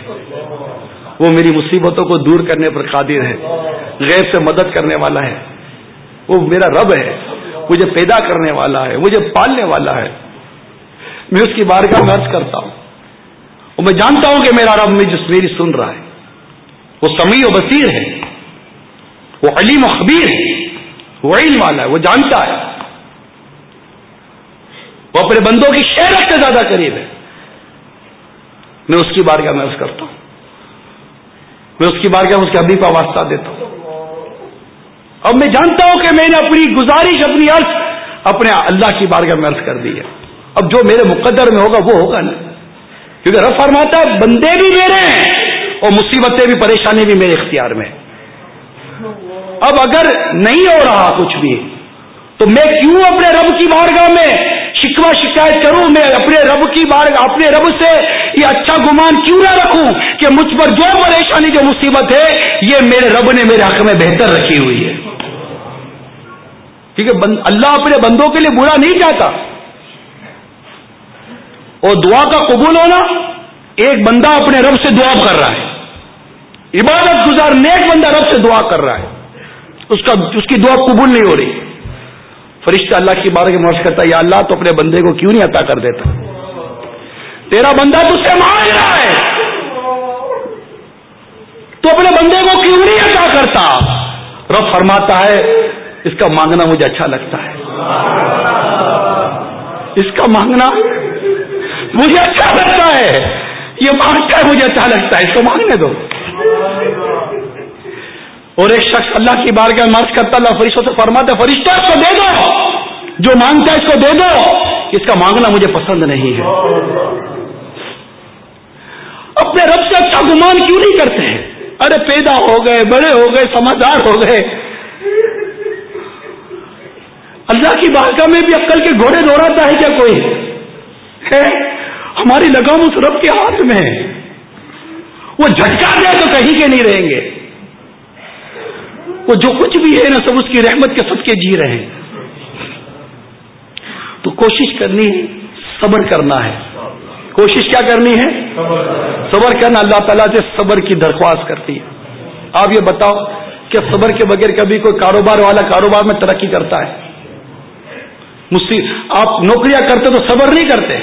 وہ میری مصیبتوں کو دور کرنے پر قادر ہے غیر سے مدد کرنے والا ہے۔ وہ میرا رب ہے، مجھے پیدا کرنے والا ہے، مجھے پالنے والا ہے۔ میں اس کی بارگاہ میں عرض کرتا ہوں۔ اور میں جانتا ہوں کہ میرا رب میں جس میری سن رہا ہے۔ وہ سمیع و بصیر ہے، وہ علیم و خبیر ہے، وہ علم والا ہے، وہ جانتا ہے۔ وہ اپنے بندوں کی شہرت سے زیادہ قریب ہے۔ میں اس کی بارگاہ میں کرتا ہوں۔ میں اس کی بارگاہ میں اس کے ابھی کا واسطہ دیتا ہوں۔ اب میں جانتا ہوں کہ میں نے اپنی گزارش، اپنی عرض، اپنے اللہ کی بارگاہ میں عرض کر دی ہے۔ اب جو میرے مقدر میں ہوگا، وہ ہوگا نا۔ کیونکہ رف فرماتا ہے، بندے بھی میرے ہیں اور مصیبتیں بھی پریشانی بھی میرے اختیار میں۔ اب اگر نہیں ہو رہا کچھ بھی، تو میں کیوں اپنے رب کی بارگاہ میں شکوا شکایت کروں، میں اپنے رب کی بار اپنے رب سے یہ اچھا گمان کیوں نہ رکھوں کہ مجھ پر جو پریشانی، جو مصیبت ہے، یہ میرے رب نے میرے حق میں بہتر رکھی ہوئی ہے۔ کیونکہ اللہ اپنے بندوں کے لیے برا نہیں چاہتا۔ اور دعا کا قبول ہونا، ایک بندہ اپنے رب سے دعا کر رہا ہے۔ عبادت گزار، نیک بندہ رب سے دعا کر رہا ہے۔ اس کا، اس کی دعا قبول نہیں ہو رہی۔ فرشتہ اللہ کی بارے میں معاف کرتا یا اللہ تو اپنے بندے کو کیوں نہیں عطا کر دیتا؟ تیرا بندہ تو سے مانگ رہا ہے۔ تو اپنے بندے کو کیوں نہیں عطا کرتا؟ رب فرماتا ہے، اس کا مانگنا مجھے اچھا لگتا ہے۔ اس کا مانگنا مجھے اچھا لگتا ہے۔ یہ مانگتا ہے، مجھے اچھا لگتا ہے۔ اس کو مانگنے دو۔ اور ایک شخص اللہ کی بار کا مرض کرتا اللہ فرشتوں سے فرماتا فرشتہ اس کو دے دو۔ جو مانگتا ہے اس کو دے دو۔ اس کا مانگنا مجھے پسند نہیں ہے۔ اپنے رب سے اچھا گمان کیوں نہیں کرتے ہیں؟ ارے پیدا ہو گئے، بڑے ہو گئے، سمجھدار ہو گئے۔ اللہ کی بارگاہ میں بھی عقل کے گھوڑے دوڑاتا ہے کیا کوئی؟ ہے؟ ہماری لگام اس رب کے ہاتھ میں ہے۔ وہ جھٹکا دے تو کہیں کے نہیں رہیں گے۔ وہ جو کچھ بھی ہے نا سب اس کی رحمت کے سب کے جی رہے ہیں۔ تو کوشش کرنی ہے، صبر کرنا ہے۔ کوشش کیا کرنی ہے؟ صبر کرنا۔ اللہ تعالیٰ سے صبر کی درخواست کرتی ہے۔ آپ یہ بتاؤ کہ صبر کے بغیر کبھی کوئی کاروبار والا کاروبار میں ترقی کرتا ہے۔ آپ نوکریاں کرتے تو صبر نہیں کرتے۔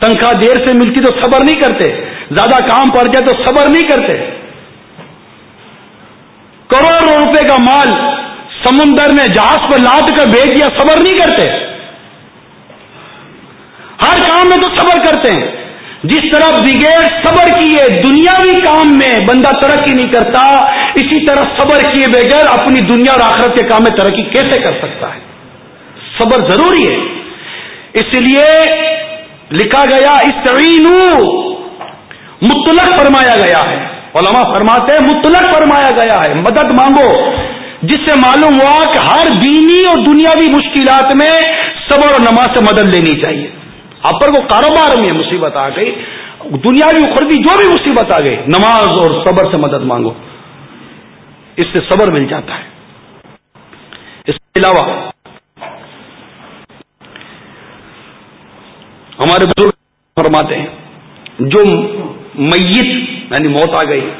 تنخواہ دیر سے ملتی تو صبر نہیں کرتے۔ زیادہ کام پڑ جائے تو صبر نہیں کرتے۔ کروڑوں روپے کا مال سمندر میں جہاز پر لاد کر بھیج دیا، صبر نہیں کرتے۔ ہر کام میں تو صبر کرتے ہیں۔ جس طرح بغیر صبر کیے دنیاوی کام میں بندہ ترقی نہیں کرتا، اسی طرح صبر کیے بغیر اپنی دنیا اور آخرت کے کام میں ترقی کیسے کر سکتا ہے؟ صبر ضروری ہے۔ اس لیے لکھا گیا اس تعین مطلق فرمایا گیا ہے۔ علماء فرماتے ہیں، مطلق فرمایا گیا ہے۔ مدد مانگو۔ جس سے معلوم ہوا کہ ہر دینی اور دنیاوی مشکلات میں صبر اور نماز سے مدد لینی چاہیے۔ آپ پر وہ کاروبار میں مصیبت آ گئی۔ دنیاوی اخروی جو بھی مصیبت آ گئی، نماز اور صبر سے مدد مانگو۔ اس سے صبر مل جاتا ہے۔ اس کے علاوہ، ہمارے بزرگ فرماتے ہیں، جو میت یعنی موت آ گئی۔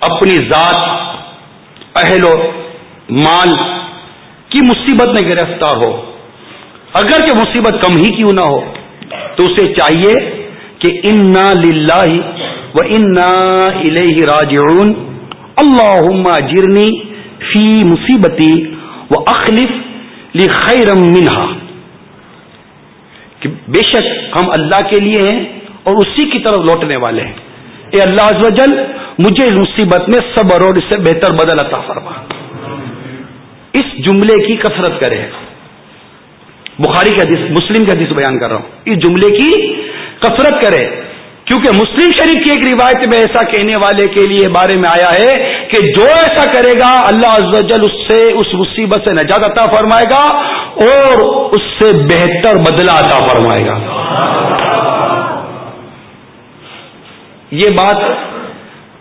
اپنی ذات، اہل و مال کی مصیبت میں گرفتار ہو۔ اگر کہ مصیبت کم ہی کیوں نہ ہو، تو اسے چاہیے کہ انا للہ و انا الہ راجعون۔ اللہ جرنی فی مصیبتی و اخلف خیرم منہا۔ کہ بے شک ہم اللہ کے لیے ہیں اور اسی کی طرف لوٹنے والے ہیں۔ اے اللہ عز و جل، مجھے اس مصیبت میں صبر اور اس سے بہتر بدل عطا فرما۔ اس جملے کی کثرت کرے۔ بخاری کا حدیث، مسلم کا حدیث بیان کر رہا ہوں۔ اس جملے کی کثرت کرے۔ کیونکہ مسلم شریف کی ایک روایت میں ایسا کہنے والے کے لیے بارے میں آیا ہے کہ جو ایسا کرے گا، اللہ عز و جل اس سے، اس مصیبت سے نجات عطا فرمائے گا اور اس سے بہتر بدلہ عطا فرمائے گا۔ یہ بات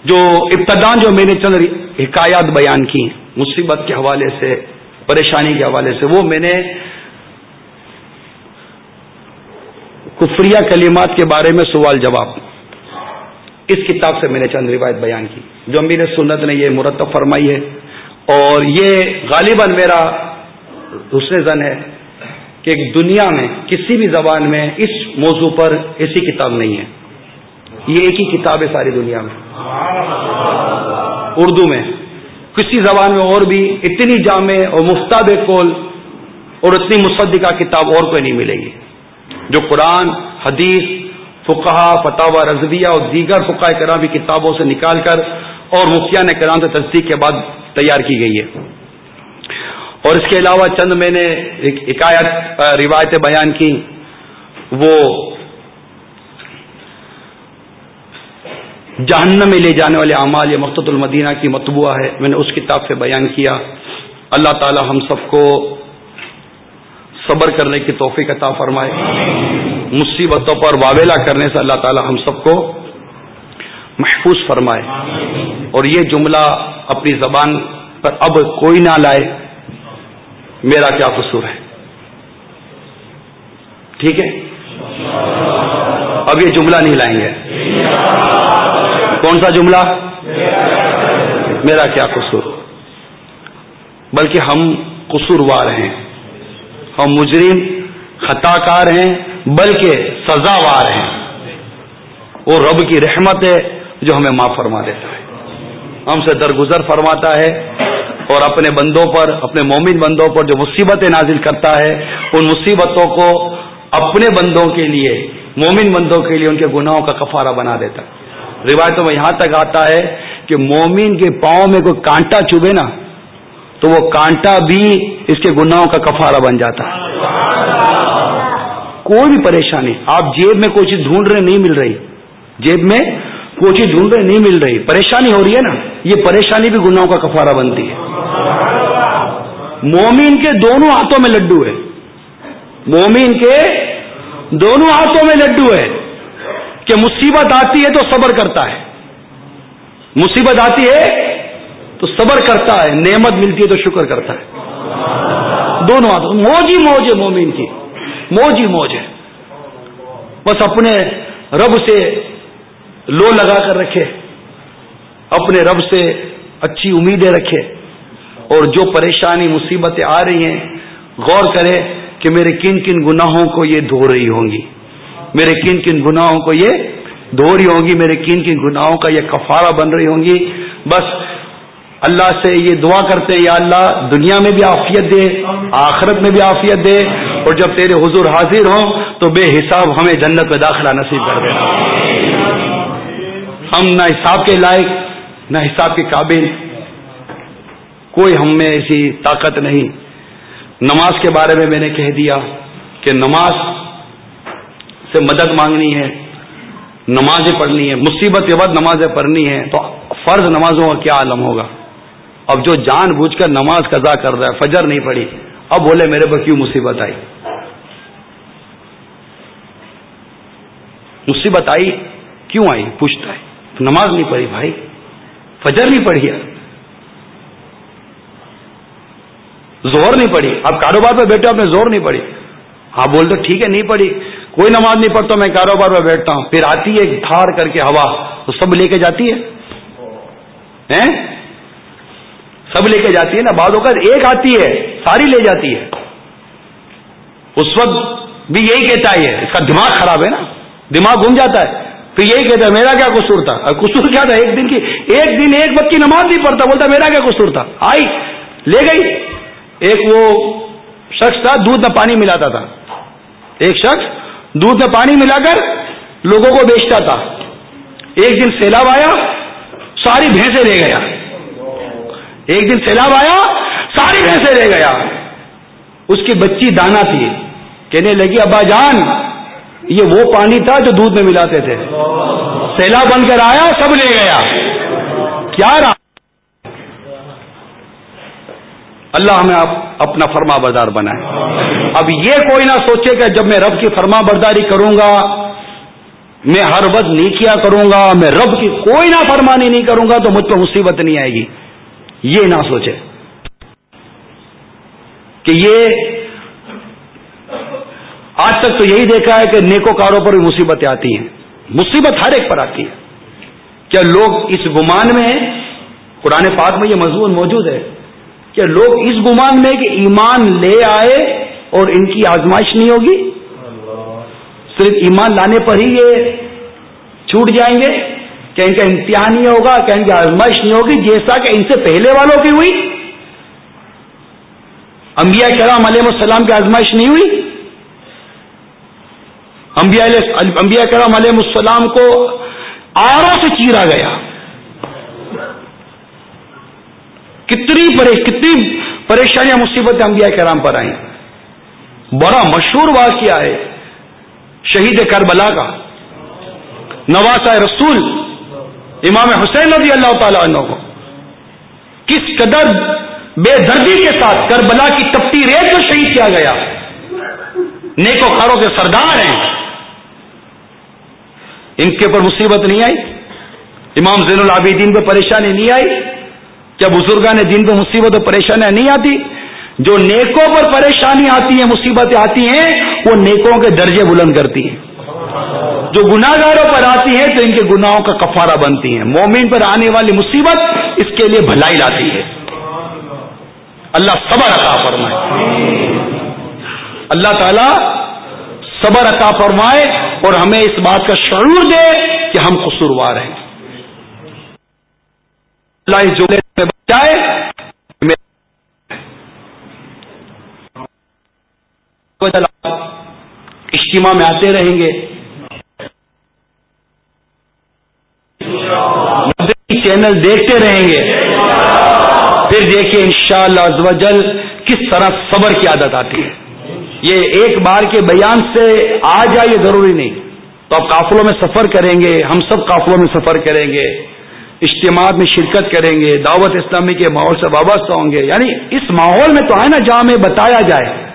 جو ابتدان جو میں نے چند حکایات بیان کی مصیبت کے حوالے سے، پریشانی کے حوالے سے، وہ میں نے کفریہ کلمات کے بارے میں سوال جواب اس کتاب سے میں نے چند روایت بیان کی۔ جو امیر سنت نے یہ مرتب فرمائی ہے، اور یہ غالباً میرا حسن زن ہے کہ دنیا میں کسی بھی زبان میں اس موضوع پر ایسی کتاب نہیں ہے۔ یہ ایک ہی کتاب ہے ساری دنیا میں۔ اردو میں۔ کسی زبان میں اور بھی اتنی جامع اور مفتاب کول اور اتنی مصدقہ کتاب اور کوئی نہیں ملے گی۔ جو قرآن، حدیث فقہ فتح رضویہ اور دیگر فقہ کرام کی کتابوں سے نکال کر اور مفتیان کرام سے تصدیق کے بعد تیار کی گئی ہے۔ اور اس کے علاوہ چند میں نے حکایت روایتیں بیان کی۔ وہ جہنم میں لے جانے والے اعمال یہ مقت المدینہ کی متبوعہ ہے۔ میں نے اس کتاب سے بیان کیا۔ اللہ تعالی ہم سب کو صبر کرنے کی توفیق عطا فرمائے۔ مصیبتوں پر واویلا کرنے سے اللہ تعالی ہم سب کو محفوظ فرمائے۔ اور یہ جملہ اپنی زبان پر اب کوئی نہ لائے، میرا کیا قصور ہے؟ ٹھیک ہے؟ اب یہ جملہ نہیں لائیں گے۔ کون سا جملہ؟ میرا کیا قصور؟ بلکہ ہم قصوروار ہیں۔ ہم مجرم خطا کار ہیں، بلکہ سزاوار ہیں۔ وہ رب کی رحمت ہے جو ہمیں معاف فرما دیتا ہے۔ ہم سے درگزر فرماتا ہے اور اپنے بندوں پر، اپنے مومن بندوں پر جو مصیبتیں نازل کرتا ہے، ان مصیبتوں کو اپنے بندوں کے لیے، مومن بندوں کے لیے ان کے گناہوں کا کفارہ بنا دیتا ہے۔ روایتوں میں یہاں تک آتا ہے کہ مومن کے پاؤں میں کوئی کانٹا چبھے نا، تو وہ کانٹا بھی اس کے گناہوں کا کفارہ بن جاتا ہے۔ کوئی بھی پریشانی، آپ جیب میں کوئی چیز ڈھونڈ رہے نہیں مل رہی۔ جیب میں کوئی چیز ڈھونڈ رہے نہیں مل رہی۔ پریشانی ہو رہی ہے نا، یہ پریشانی بھی گناہوں کا کفارہ بنتی ہے۔ مومین کے دونوں ہاتھوں میں لڈو ہے۔ مومین کے دونوں ہاتھوں میں لڈو ہے۔ کہ مصیبت آتی ہے تو صبر کرتا ہے۔ مصیبت آتی ہے تو صبر کرتا ہے، نعمت ملتی ہے تو شکر کرتا ہے۔ دونوں ہاتھ موج ہی موج ہے مومن کی۔ موج ہی موج ہے۔ بس اپنے رب سے لو لگا کر رکھے۔ اپنے رب سے اچھی امیدیں رکھے۔ اور جو پریشانی، مصیبتیں آ رہی ہیں، غور کرے کہ میرے کن کن گناہوں کو یہ دھو رہی ہوں گی۔ میرے کن کن گناہوں کو یہ دھو رہی ہوں گی، میرے کن کن گناہوں کا یہ کفارہ بن رہی ہوں گی۔ بس اللہ سے یہ دعا کرتے یا اللہ دنیا میں بھی عافیت دے، آخرت میں بھی عافیت دے۔ اور جب تیرے حضور حاضر ہوں تو بے حساب ہمیں جنت میں داخلہ نصیب کر دے ہم نہ حساب کے لائق، نہ حساب کے قابل۔ کوئی ہم میں ایسی طاقت نہیں۔ نماز کے بارے میں میں نے کہہ دیا کہ نماز سے مدد مانگنی ہے، نمازیں پڑھنی ہے، مصیبت کے بعد نمازیں پڑھنی ہے، تو فرض نمازوں کا کیا عالم ہوگا؟ اب جو جان بوجھ کر نماز قضا کر رہا ہے، فجر نہیں پڑی اب بولے میرے پر کیوں مصیبت آئی؟ مصیبت آئی، کیوں آئی؟ پوچھتا ہے، نماز نہیں پڑھی بھائی، فجر نہیں پڑھی زور نہیں پڑھی، آپ کاروبار پہ بیٹھے آپ نے زور نہیں پڑھی۔ ہاں بول دو ٹھیک ہے، نہیں پڑھی۔ کوئی نماز نہیں پڑھتا، میں کاروبار پہ بیٹھتا ہوں۔ پھر آتی ہے تھار کر کے ہوا۔ تو سب لے کے جاتی ہے؟ سب لے کے جاتی ہے نا؟ بعض اوقات ایک آتی ہے، ساری لے جاتی ہے۔ اس وقت بھی یہی کہتا ہے، اس کا دماغ خراب ہے نا؟ دماغ گھوم جاتا ہے۔ پھر یہی کہتا ہے، میرا کیا قصور تھا؟ قصور کیا تھا؟ ایک دن کی، ایک دن ایک وقت کی نماز نہیں پڑھتا، بولتا میرا کیا قصور تھا؟ آئی، لے گئی۔ ایک وہ شخص تھا، دودھ میں پانی ملاتا تھا۔ ایک شخص دودھ میں پانی ملا کر لوگوں کو بیچتا تھا۔ ایک دن سیلاب آیا، ساری بھینسیں لے گیا۔ ایک دن سیلاب آیا، ساری بھینسیں لے گیا۔ اس کی بچی دانا تھی۔ کہنے لگی، ابا جان، یہ وہ پانی تھا جو دودھ میں ملاتے تھے۔ سیلاب بن کر آیا، سب لے گیا۔ کیا رہا؟ اللہ ہمیں اپنا فرما بردار بنائے۔ اب یہ کوئی نہ سوچے کہ جب میں رب کی فرما برداری کروں گا، میں ہر وقت نیکیا کروں گا، میں رب کی کوئی نہ فرمانی نہیں کروں گا، تو مجھ پہ مصیبت نہیں آئے گی۔ یہ نہ سوچے۔ کہ یہ آج تک تو یہی دیکھا ہے کہ نیکو کاروں پر بھی مصیبتیں آتی ہیں۔ مصیبت ہر ایک پر آتی ہے۔ کیا لوگ اس گمان میں ہیں؟ قرآن پاک میں یہ مضمون موجود ہے۔ کہ لوگ اس گمان میں کہ ایمان لے آئے اور ان کی آزمائش نہیں ہوگی۔ صرف ایمان لانے پر ہی یہ چھوٹ جائیں گے۔ کہ ان کا امتحان نہیں ہوگا کہ ان کی آزمائش نہیں ہوگی، جیسا کہ ان سے پہلے والوں کی ہوئی۔ انبیاء کرام علیہ السلام کی آزمائش نہیں ہوئی۔ انبیاء کرام علیہ السلام کو آروں سے چیرا گیا۔ کتنی پرے کتنی پریشانیاں، مصیبتیں انبیاء کرام پر آئیں۔ بڑا مشہور واقعہ ہے شہید کربلا کا۔ نواسا رسول امام حسین رضی اللہ تعالی عنہ کو۔ کس قدر بے دردی کے ساتھ کربلا کی تپتی ریت کو شہید کیا گیا۔ نیکو کاروں کے سردار ہیں۔ ان کے اوپر مصیبت نہیں آئی۔ امام زین العابدین پہ پریشانی نہیں آئی۔ کیا بزرگان دین پہ مصیبت اور پریشانیاں نہیں آتی، جو نیکوں پر پریشانی آتی ہیں، مصیبتیں آتی ہیں، وہ نیکوں کے درجے بلند کرتی ہیں۔ جو گناگاروں پر آتی ہیں، تو ان کے گناہوں کا کفارہ بنتی ہیں۔ مومن پر آنے والی مصیبت اس کے لیے بھلائی لاتی ہے۔ اللہ صبر عطا فرمائے۔ اللہ تعالی صبر عطا فرمائے اور ہمیں اس بات کا شعور دے کہ ہم قصوروار ہیں۔ اللہ اس جملے میں بچائے اجتماع میں آتے رہیں گے۔ چینل دیکھتے رہیں گے۔ پھر دیکھیے ان شاء اللہ کس طرح صبر کی عادت آتی ہے۔ یہ ایک بار کے بیان سے آ جائے، یہ ضروری نہیں۔ تو آپ قافلوں میں سفر کریں گے، ہم سب قافلوں میں سفر کریں گے۔ اجتماع میں شرکت کریں گے، دعوت اسلامی کے ماحول سے وابستہ ہوں گے۔ یعنی اس ماحول میں تو ہے نا جہاں میں بتایا جائے۔